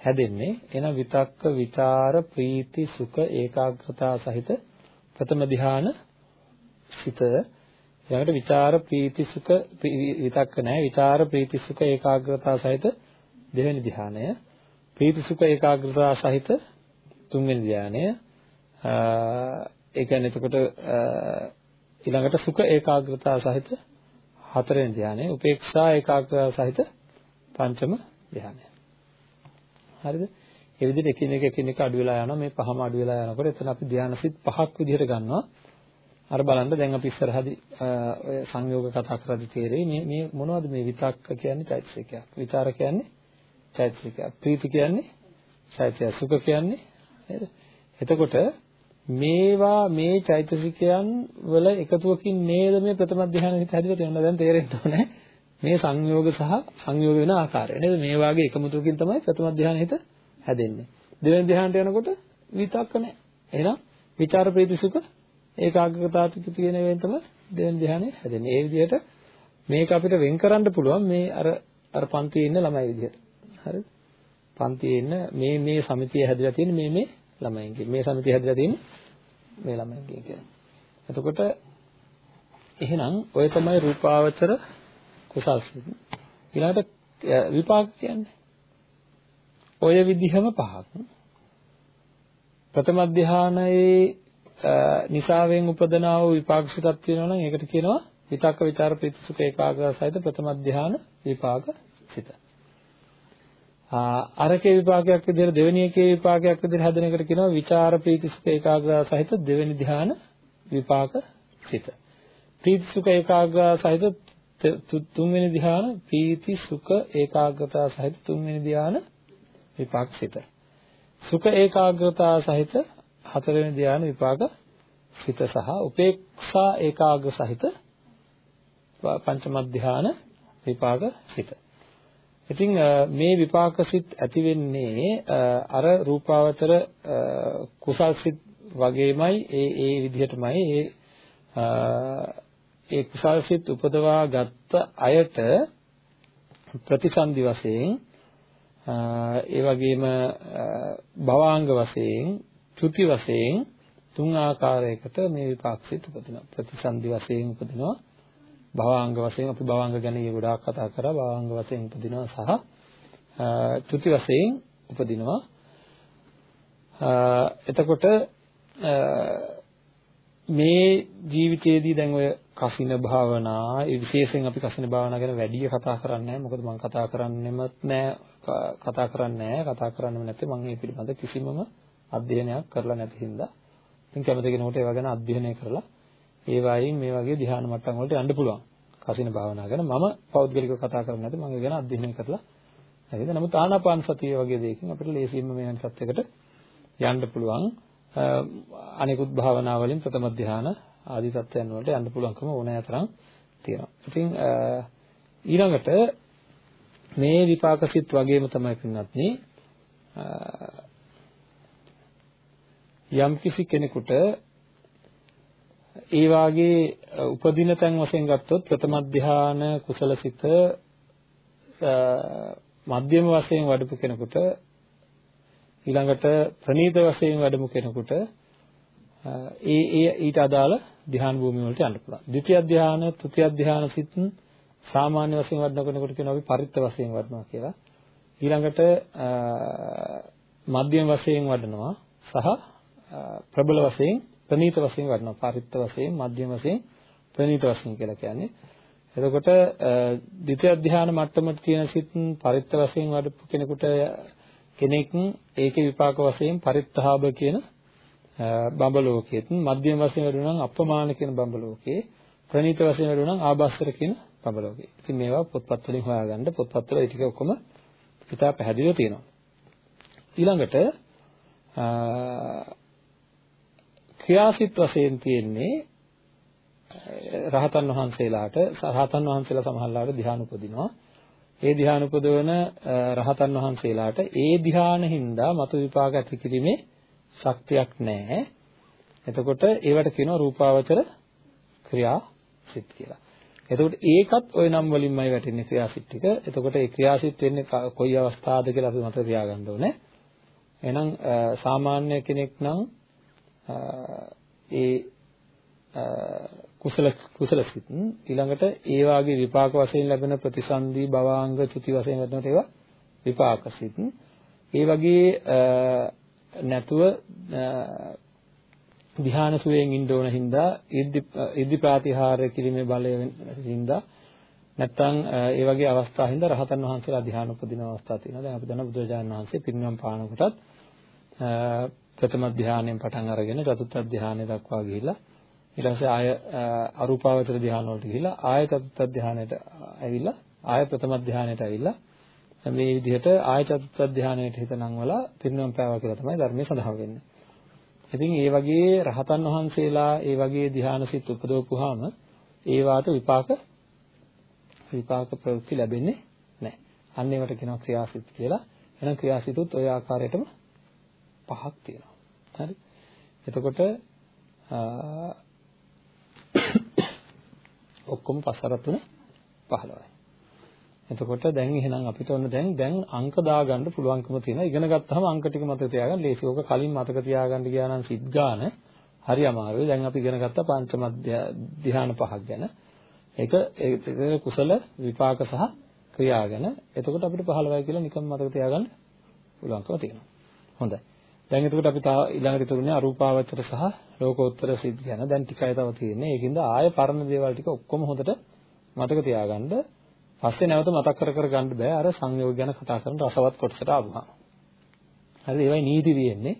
හැදෙන්නේ. එහෙනම් විතක්ක විචාර ප්‍රීති සුඛ ඒකාග්‍රතාව සහිත ප්‍රථම ධ්‍යාන සිත. ඊළඟට විචාර ප්‍රීති සුඛ විතක්ක නැහැ. විචාර ප්‍රීති සුඛ ඒකාග්‍රතාව සහිත දෙවෙනි ධ්‍යානය. ප්‍රීති සුඛ ඒකාග්‍රතාව සහිත තුන්වෙනි ධ්‍යානය. ඒ කියන්නේ එතකොට ඊළඟට සුඛ ඒකාග්‍රතාව සහිත හතරවෙනි ධානය උපේක්ෂා ඒකාග්‍රතාව සහිත පංචම ධානය. හරිද? ඒ විදිහට එකින් එක එකින් එක අඩු වෙලා යනවා. මේ පහම අඩු වෙලා යනකොට එතන අපි ධානසිත පහක් විදිහට ගන්නවා. අර බලන්න දැන් අපි ඉස්සරහදී ඔය සංයෝග කතා කරද්දී තේරෙයි මේ මේ මොනවද මේ විතක්ක කියන්නේ චෛතසිකයක්? විචාර කියන්නේ චෛතසිකයක්. ප්‍රීති කියන්නේ චෛතසිකය සුඛ කියන්නේ නේද? එතකොට මේවා මේ චෛතසිකයන් වල එකතුවකින් නේද මේ ප්‍රථම ධ්‍යාන හිත හැදිලා තියෙනවා. දැන් තේරෙන්න ඕනේ මේ සංයෝග සහ සංයෝග වෙන ආකාරය. නේද? මේ වාගේ එකමුතුකින් තමයි ප්‍රථම ධ්‍යාන හිත හැදෙන්නේ. දෙවෙනි ධ්‍යානට යනකොට විතක්ක නැහැ එහෙනම් විචාර ප්‍රීති සුඛ ඒකාග්‍රතාවතික තියෙන වෙන තමයි දෙවෙනි ධ්‍යානෙ හැදෙන්නේ. ඒ විදිහට මේක අපිට වෙන් කරන්න පුළුවන් මේ අර අර පන්තියේ ඉන්න ළමයි විදිහට. හරිද? පන්තියේ ඉන්න මේ මේ සමිතිය හැදිලා තියෙන මේ මේ ළමයින්ගේ. මේ සමිතිය හැදිලා තියෙන්නේ මේ ළමයින්ගේ කියන්නේ. එතකොට එහෙනම් ඔය තමයි රූපාවචර කුසල් සිත්. ඊළඟට විපාක කියන්නේ ඔය විදිහම පහක්. ප්‍රථම ධානයේ නිසාවෙන් උපදනා වූ විපාක සිතක් තියෙනවා නම් ඒකට කියනවා විතක්ක ਵਿਚාර ප්‍රතිසුඛ ඒකාග්‍රය සහිත ප්‍රථම ධාන විපාක සිත. අරකේ විපාකයක් විදිහට දෙවෙනි එකේ විපාකයක් විදිහට හැදෙන එකට කියනවා විචාර ප්‍රීති සුඛ ඒකාග්‍රතාව සහිත දෙවෙනි ධ්‍යාන විපාක සිත. ප්‍රීති සුඛ ඒකාග්‍රතාව සහිත තුන්වෙනි ධ්‍යාන ප්‍රීති සුඛ ඒකාග්‍රතාව සහිත තුන්වෙනි ධ්‍යාන විපාක සිත. සුඛ ඒකාග්‍රතාව සහිත හතරවෙනි ධ්‍යාන විපාක සිත සහ උපේක්ෂා ඒකාග්‍ර සහිත පංචම ධ්‍යාන විපාක සිත. ඉතින් මේ විපාක සිත් ඇති වෙන්නේ අර රූපාවචර කුසල් සිත් වගේමයි ඒ ඒ විදිහටමයි ඒ ඒ කුසල් සිත් උපදවා ගත්ත අයට ප්‍රතිසන්දි වශයෙන් ඒ වගේම භවාංග වශයෙන් ත්‍ෘති වශයෙන් තුන් ආකාරයකට මේ විපාක සිත් උපදිනවා ප්‍රතිසන්දි වශයෙන් උපදිනවා. භවාංග වශයෙන් අපි භවාංග ගැන ඊ ගොඩාක් කතා කරා. භවාංග වශයෙන් උපදිනවා සහ ත්‍ෘති වශයෙන් උපදිනවා. එතකොට මේ ජීවිතයේදී දැන් ඔය කසින භාවනා ඒ විශේෂයෙන් අපි කසින භාවනා ගැන වැඩි කතා කරන්නේ නැහැ. මොකද මම කතා කරන්නෙමත් නැහැ. කතා කරන්නේ නැහැ. කතා කරන්නෙම නැත්නම් මම මේ පිළිබඳ කිසිමම අධ්‍යයනයක් කරලා නැති හින්දා. ඉතින් කැමති කෙනෙකුට ඒවා ගැන අධ්‍යයනය කරලා ඒ වයින් මේ වගේ ධ්‍යාන මට්ටම් වලට යන්න පුළුවන්. කසින භාවනා ගැන මම පෞද්ගලිකව කතා කරන්නේ නැති මම ඒ ගැන අධ්‍යයනය කරලා හරිද? නමුත් ආනාපාන සතිය වගේ දෙයකින් අපිට ලේසියෙන්ම මේ වෙන සත්‍යයකට යන්න පුළුවන්. අනිකුත් භාවනා වලින් ප්‍රථම ධ්‍යාන ආදී තත්ත්වයන් වලට යන්න පුළුවන්කම ඕනෑ තරම් තියෙනවා. ඉතින් ඊළඟට මේ විපාක සිත් වගේම තමයි පින්වත්නි යම්කිසි කෙනෙකුට ඒ වාගේ උපදින තැන් වශයෙන් ගත්තොත් ප්‍රථම ධාන කුසලසිත මධ්‍යම වශයෙන් වඩපු කෙනෙකුට ඊළඟට ප්‍රනීත වශයෙන් වැඩමු කෙනෙකුට ඒ ඒ ඊට අදාළ ධ්‍යාන භූමිය වලට යන්න පුළුවන්. ද්විතිය ධ්‍යාන, තෘතිය ධ්‍යාන සිත් සාමාන්‍ය වශයෙන් වඩන කෙනෙකුට කියනවා අපි පරිත්ත වශයෙන් වඩනවා කියලා. ඊළඟට මධ්‍යම වශයෙන් වඩනවා සහ ප්‍රබල වශයෙන් ප්‍රනීත වශයෙන් වඩනවා. පරිත්ත වශයෙන්, මධ්‍යම වශයෙන්, ප්‍රනීත වශයෙන් කියලා කියන්නේ. එතකොට ද්විතිය ධ්‍යාන මට්ටමට තියෙන සිත් පරිත්ත වශයෙන් වඩපු කෙනෙකුට කෙනෙක් ඒකේ විපාක වශයෙන් පරිත්තාභ කියන බඹලෝකයේත් මධ්‍යම වශයෙන් වැඩුණා නම් අපමාන කියන බඹලෝකේ ප්‍රනීත වශයෙන් වැඩුණා නම් ආභාස්තර කියන බඹලෝකේ. ඉතින් මේවා පොත්පත් වලින් හොයාගන්න පොත්පත් වල ඒ ටික ඔක්කොම ඉතා පැහැදිලිව තියෙනවා. ඊළඟට ක්‍රියාසිත වශයෙන් තියෙන්නේ රහතන් වහන්සේලාට රහතන් වහන්සේලා සමහරලාට ධ්‍යාන උපදිනවා. ඒ ධ්‍යාන උපදවන රහතන් වහන්සේලාට ඒ ධ්‍යාන හින්දා මතු විපාක ඇති කිරීමේ ශක්තියක් නැහැ. එතකොට ඒවට කියනවා රූපාවචර ක්‍රියාසිත කියලා. එතකොට ඒකත් ওই නම් වලින්මයි වැටෙන්නේ ක්‍රියාසිත ටික. එතකොට ඒ ක්‍රියාසිත වෙන්නේ කොයි අවස්ථාවද කියලා අපි මතක තියාගන්න ඕනේ. එහෙනම් සාමාන්‍ය කෙනෙක් නම් ඒ කුසල කුසල සිත් ඊළඟට ඒ වාගේ විපාක වශයෙන් ලැබෙන ප්‍රතිසන්දි භවාංග චුති වශයෙන් ලැබෙනට ඒවා විපාක සිත් ඒ වගේ නැතුව ධ්‍යාන සුවයෙන් ඉන්න ඕන හින්දා ඉද්ධි ඉද්ධි ප්‍රාතිහාර්ය කිරීමේ බලය හින්දා නැත්තම් ඒ වගේ අවස්ථා හින්දා රහතන් වහන්සේලා ධ්‍යාන උපදින අවස්ථා තියෙනවා. දැන් අපි දන්නා බුදුරජාණන් වහන්සේ පිරිනිවන් පාන කොටත් ප්‍රථම ධ්‍යානයෙන් පටන් අරගෙන චතුත්ථ ධ්‍යානය දක්වා ගිහිල්ලා ඊට පස්සේ ආය අරූපාවචර ධ්‍යාන වලට ගිහිල්ලා ආය චතුත්ථ ධ්‍යානයට ඇවිල්ලා ආය ප්‍රථම ධ්‍යානයට ඇවිල්ලා මේ විදිහට ආය චතුත්ථ ධ්‍යානයට හිත නංවලා පිරිනවම් පෑවා කියලා තමයි ධර්මයේ සඳහන් වෙන්නේ. ඉතින් ඒ වගේ රහතන් වහන්සේලා ඒ වගේ ධ්‍යාන සිත් උපදවපුවාම ඒ වාට විපාක විපාක ප්‍රවෘත්ති ලැබෙන්නේ නැහැ. අන්න ඒවට කියනවා ක්‍රියාසිත කියලා. එහෙනම් ක්‍රියාසිතුත් ওই ආකාරයටම පහක් තියෙනවා. හරි. එතකොට ඔක්කොම පස්සර තුන 15යි. එතකොට දැන් එහෙනම් අපිට ඔන්න දැන් දැන් අංක දාගන්න පුළුවන්කම තියෙනවා. ඉගෙන ගත්තාම අංක ටික මතක තියාගන්න ලේසි. ඕක කලින් මතක තියාගන්න ගියා නම් සිත් ගාන හරි අමාරුයි. දැන් අපි ඉගෙන ගත්තා පංචම ධ්‍යාන පහක් ගැන. ඒක ඒ කුසල විපාක සහ ක්‍රියා ගැන. එතකොට අපිට 15යි කියලා නිකන් මතක තියාගන්න පුළුවන්කම තියෙනවා. හොඳයි. දැන් එතකොට අපි තා ඊළඟට තුරුනේ අරූපාවචර සහ ලෝකෝත්තර සිත් ගැන දැන් ටිකයි තව තියෙන්නේ. ඒකින්ද ආය පරණ දේවල් ටික ඔක්කොම හොඳට මතක තියාගන්න පස්සේ නැවත මතක් කර කර ගන්න බෑ අර සංයෝග ගැන කතා කරන රසවත් කොටසට ආවම. හරිද? ඒවයි නීති තියෙන්නේ.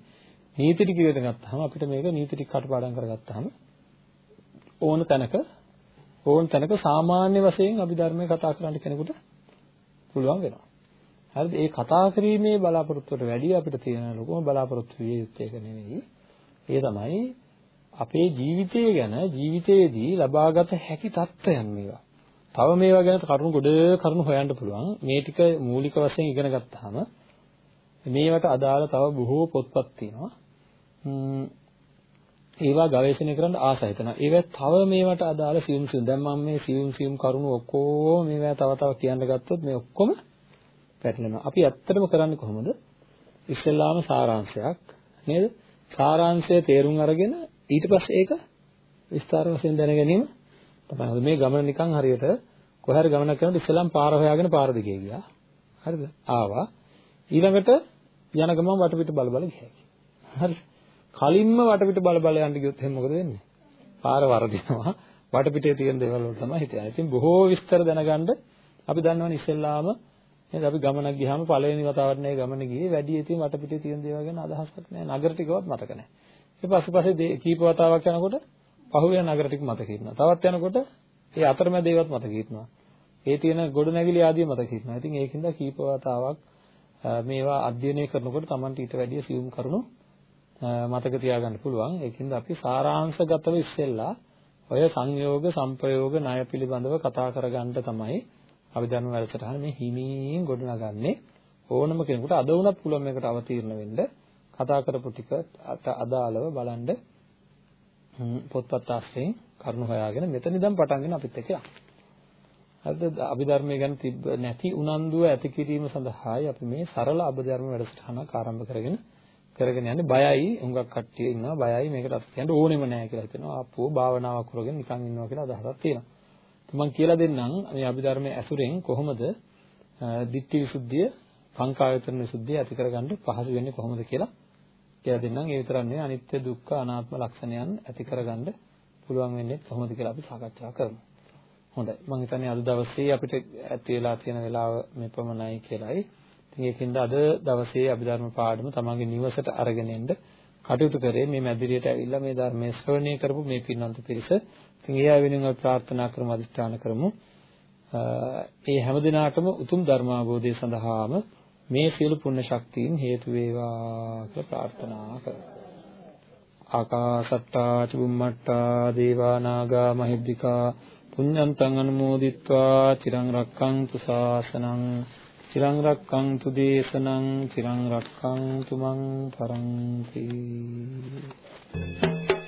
නීති ටික ඉගෙන ගත්තාම අපිට මේක නීති ටික කටපාඩම් කරගත්තාම ඕන තැනක ඕන තැනක සාමාන්‍ය වශයෙන් අභිධර්මයේ කතා කරන්න කෙනෙකුට පුළුවන් වෙනවා. හරිද? ඒ කතා කිරීමේ බලාපොරොත්තුවට වැඩිය අපිට තියෙන ලොකුම බලාපොරොත්තු විය යුත්තේ ඒක නෙවෙයි. ඒ තමයි අපේ ජීවිතය ගැන ජීවිතයේදී ලබාගත හැකි தත්ත්වයන් මේවා. තව මේවා ගැන කරුණු ගොඩ කරුණු හොයන්න පුළුවන්. මේ ටික මූලික වශයෙන් ඉගෙන ගත්තාම මේවට අදාළ තව බොහෝ පොත්පත් තියෙනවා. ඒවා ගවේෂණය කරන්න ආසයි තන. ඒවා තව මේවට අදාළ සියුම් සියුම් දැන් මම මේ සියුම් සියුම් කරුණු ඔක්කොම මේවා තව තව කියන්න ගත්තොත් මේ ඔක්කොම පැටලෙනවා. අපි ඇත්තටම කරන්නේ කොහොමද? ඉස්සෙල්ලාම සාරාංශයක් නේද? සාරාංශය තේරුම් අරගෙන ඊට පස්සේ ඒක විස්තර වශයෙන් දැන ගැනීම තමයි. මේ ගමන නිකන් හරියට කොහේ හරි ගමනක් කරනකොට ඉස්සෙල්ලාම පාර හොයාගෙන පාර දිගේ ගියා. හරිද? ආවා. ඊළඟට යන ගමන් වටපිට බල බල ගියා. හරි. කලින්ම වටපිට බල බල යන්න ගියොත් එහෙනම් මොකද වෙන්නේ? පාර වරදිනවා. වටපිටේ තියෙන දේවල් වල තමයි හිතන්නේ. ඉතින් බොහෝ විස්තර දැනගන්න අපි දන්නවනේ ඉස්සෙල්ලාම නේද අපි ගමනක් ගියාම පළවෙනි වතාවට නේ ගමන ගියේ වැඩි ඉතින් වටපිටේ තියෙන දේවල් ගැන අදහසක් නැහැ. නගර ටිකවත් මතක නැහැ. ඊට පස්සේ පස්සේ කීප වතාවක් යනකොට පහුවෙන නගර ටික මතක හිටිනවා. තවත් යනකොට ඒ අතරමැද ඒවත් මතක හිටිනවා. ඒ තියෙන ගොඩනැගිලි ආදිය මතක හිටිනවා. ඉතින් ඒකින්ද කීප වතාවක් මේවා අධ්‍යයනය කරනකොට Tamanට ඊට වැඩිය සියුම් කරුණු මතක තියාගන්න පුළුවන්. ඒකින්ද අපි සාරාංශගතව ඉස්සෙල්ලා ඔය සංයෝග සංපයෝග ණය පිළිබඳව කතා කරගන්න තමයි අභිධර්ම වැඩසටහන මේ හිමින් ගොඩනගන්නේ. ඕනම කෙනෙකුට අද වුණත් පුළුවන් මේකට අවතීර්ණ වෙන්න කතා කරපු ටික අදාළව බලන්න පොත්පත් ආශ්‍රයෙන් කරුණු හොයාගෙන මෙතන ඉඳන් පටන් ගෙන අපිත් එක්ක යන්න. හරිද? අභිධර්මය ගැන තිබ්බ නැති උනන්දුව ඇති කිරීම සඳහායි අපි මේ සරල අභිධර්ම වැඩසටහනක් ආරම්භ කරගෙන කරගෙන යන්නේ බයයි හුඟක් කට්ටිය ඉන්නවා බයයි මේකට අපි කියන්න ඕනෙම නැහැ කියලා හිතනවා ආපුව භාවනාවක් කරගෙන නිකන් ඉන්නවා කියලා අදහසක් තියෙනවා. මම කියලා දෙන්නම් මේ අභිධර්මයේ ඇසුරෙන් කොහොමද ditthi visuddhiya සංකායතන විසුද්ධිය ඇති කරගන්න පහසු වෙන්නේ කොහොමද කියලා කියලා දෙන්නම්. ඒ විතරක් නෙවෙයි අනිත්‍ය දුක්ඛ අනාත්ම ලක්ෂණයන් ඇති කරගන්න පුළුවන් වෙන්නේ කොහොමද කියලා අපි සාකච්ඡා කරමු. හොඳයි. මම හිතන්නේ අද දවසේ අපිට ඇති වෙලා තියෙන වෙලාව මේ පමණයි කියලායි. ඉතින් ඒකින්ද අද දවසේ අභිධර්ම පාඩම තමන්ගේ නිවසට අරගෙන එන්න කටයුතු කරේ මේ මැදිරියට ඇවිල්ලා මේ ධර්මයේ ශ්‍රවණය කරපු මේ පින්වන්ත පිරිස. ඉතින් ඒ අය වෙනුවෙන් අපි ප්‍රාර්ථනා කරමු අධිෂ්ඨාන කරමු. ඒ හැම දිනාටම උතුම් ධර්මාභෝධය සඳහාම මේ සියලු පුණ්‍ය ශක්තියින් හේතු වේවා කියලා ප්‍රාර්ථනා කරමු. ආකාසට්ටා චුම්මට්ටා දේවා නාග මහිද්దికා පුඤ්ඤන්තං අනුමෝදිත්වා චිරං රක්ඛන්තු ශාසනං චිරං රක්ඛන්තු දේශනං චිරං රක්ඛන්තු මං පරන්ති Thank you.